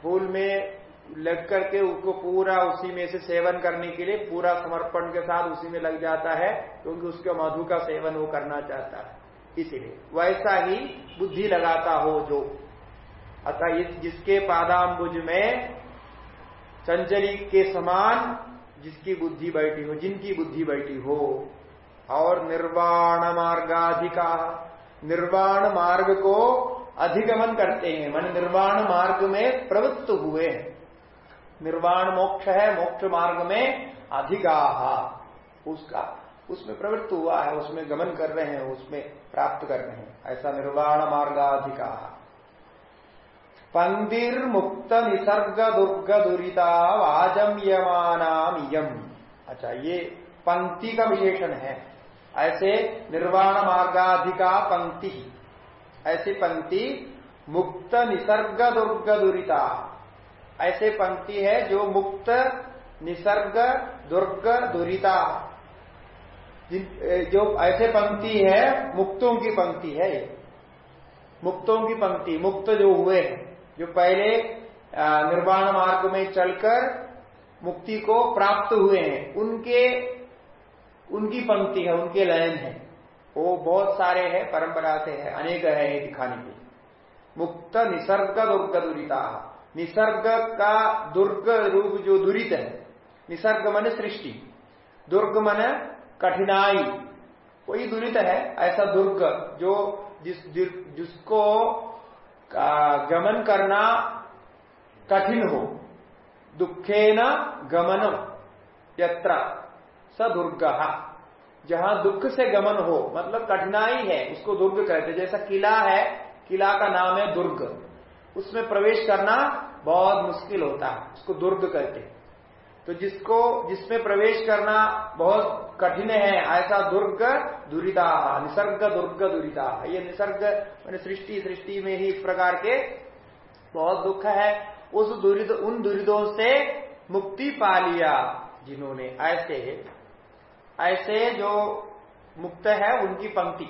फूल में लग करके उसको पूरा उसी में से सेवन करने के लिए, पूरा समर्पण के साथ उसी में लग जाता है, क्योंकि उसके मधु का सेवन वो करना चाहता है। इसीलिए, वैसा ही बुद्धि लगाता हो जो। अतः जिसके पादाम्बुज में चंचरी के समान जिसकी बुद्धि बैठी हो, जिनकी बुद्धि बैठी हो, और निर्वाण मार्गाधिका, निर्वाण मार्ग को अधिगमन करते हैं, मन निर्वाण मार्ग में प्रवृत्त हुए हैं। निर्वाण मोक्ष है, मोक्ष मार्ग में अधिगाह। उसका, उसमें प्रवृत्त हुआ है, उसमें गमन कर रहे हैं, उसमें प्राप्त कर रहे हैं। ऐसा निर्वाण मार्गाधिका पंदिर मुक्त निसर्ग दुर्ग दुरीता वाजम यमानाम यम। अच्छा ये पंक्ति का विशेषण है। ऐसे निर्वाण मार्गाधिका पंक्ति। ऐसी पंक्ति, मुक्त निसर्ग दुर्ग दुरीता। ऐसे पंक्ति है जो मुक्त, निसर्ग, दुर्ग, दुरीता। जो ऐसे पंक्ति है, मुक्तों की पंक्ति है ये। मुक्तों की पंक्ति, मुक्त जो हुए जो पहले निर्वाण मार्ग में चलकर मुक्ति को प्राप्त हुए हैं, उनके, उनकी पंक्ति है, उनके लयन है। वो बहुत सारे हैं परंपरा से है, अनेक है दिखाने के मुक्त, निसर्ग, दुर्ग, दुरीता। निसर्ग का दुर्ग रूप जो दुरित है, निसर्ग मन सृष्टि, दुर्ग मन कठिनाई कोई दुरित है, ऐसा दुर्ग जो जिस जिसको गमन करना कठिन हो दुखे न गमन यत्र, स दुर्ग। जहाँ दुख से गमन हो मतलब कठिनाई है, उसको दुर्ग कहते जैसा किला है, किला का नाम है दुर्ग। उसमें प्रवेश करना बहुत मुश्किल होता है, उसको दुर्ग कहते हैं तो जिसको, जिसमें प्रवेश करना बहुत कठिन है, ऐसा दुर्ग दुरीता, निसर्ग दुर्ग दुरिता। ये निसर्ग, मैंने सृष्टि सृष्टि में ही इस प्रकार के बहुत दुख है। उस दुरित, उन दुरितों से मुक्ति पा लिया जिन्होंने। ऐसे ऐसे जो मुक्त है, उनकी पंक्ति।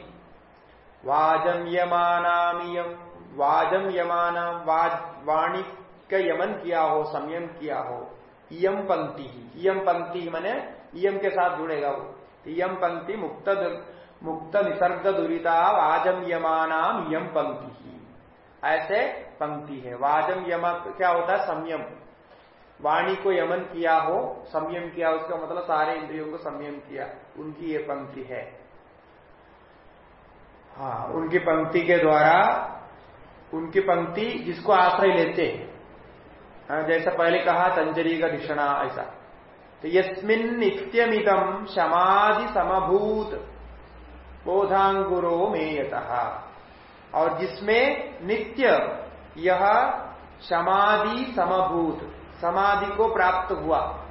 वाजम यमानामियम वाजम यमाना वाज वाणी का यमन किया हो, संयम किया हो। यम पंक्ति ही। यम पंक्ति मैंने यम के साथ जुड़ेगा वो। यम पंक्ति मुक्त मुक्त निसर्ग दुरीता वाजम यमानाम यम पंक्ति ही। ऐसे पंक्ति है। वाजम यम क्या होता है? संयम। वाणी को यमन किया हो, संयम किया, उसका मतलब सारे इंद्रियों को संयम किया। उनकी ये पंक्ति है। हाँ उनकी पंक्ति के द्वारा उनकी पंक्ति जिसको आश्रय लेते हैं। हाँ, जैसा पहले कहा तंजरी का धिषणा ऐसा। तो यस्मिन समाधि समभूत बोधांगुरो में और जिसमें नित्य यह समाधि समभूत समाधि को प्राप्त हुआ।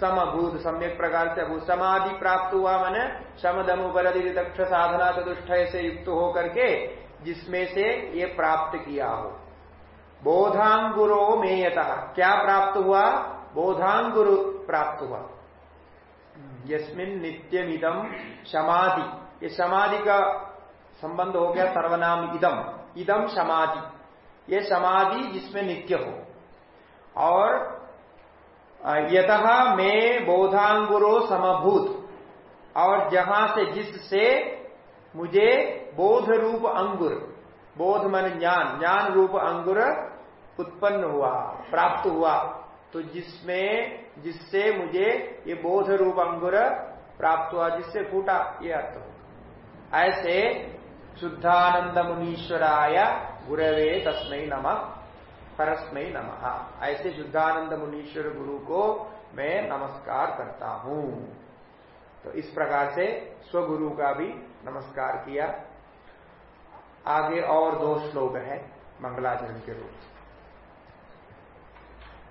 समभूत सम्यक प्रकार से अभूत। समाधि प्राप्त हुआ मैंने दक्ष साधना चतुष्ट से युक्त होकर के जिसमें से ये प्राप्त किया हो। बोधांगुरो मेयता क्या प्राप्त हुआ? बोधांगुरु प्राप्त हुआ। यस्मिन नित्यमिदम समाधि। ये समाधि का संबंध हो गया सर्वनाम इदम इदम समाधि। ये समाधि जिसमें नित्य हो। और यत में बोधांगुरो समभूत। और जहाँ से जिससे मुझे बोध रूप अंगुर, बोध मन ज्ञान ज्ञान रूप अंगुर उत्पन्न हुआ, प्राप्त हुआ। तो जिसमें, जिससे मुझे ये बोध रूप अंगुर प्राप्त हुआ, जिससे फूटा, ये अर्थ होगा। ऐसे शुद्धानंद मुनीश्वराय गुरवे तस्मय नमः परस्मय नमः। ऐसे शुद्धानंद मुनीश्वर गुरु को मैं नमस्कार करता हूँ। तो इस प्रकार से स्वगुरु का भी नमस्कार किया। आगे और दो श्लोक है मंगलाचरण के रूप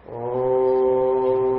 ओ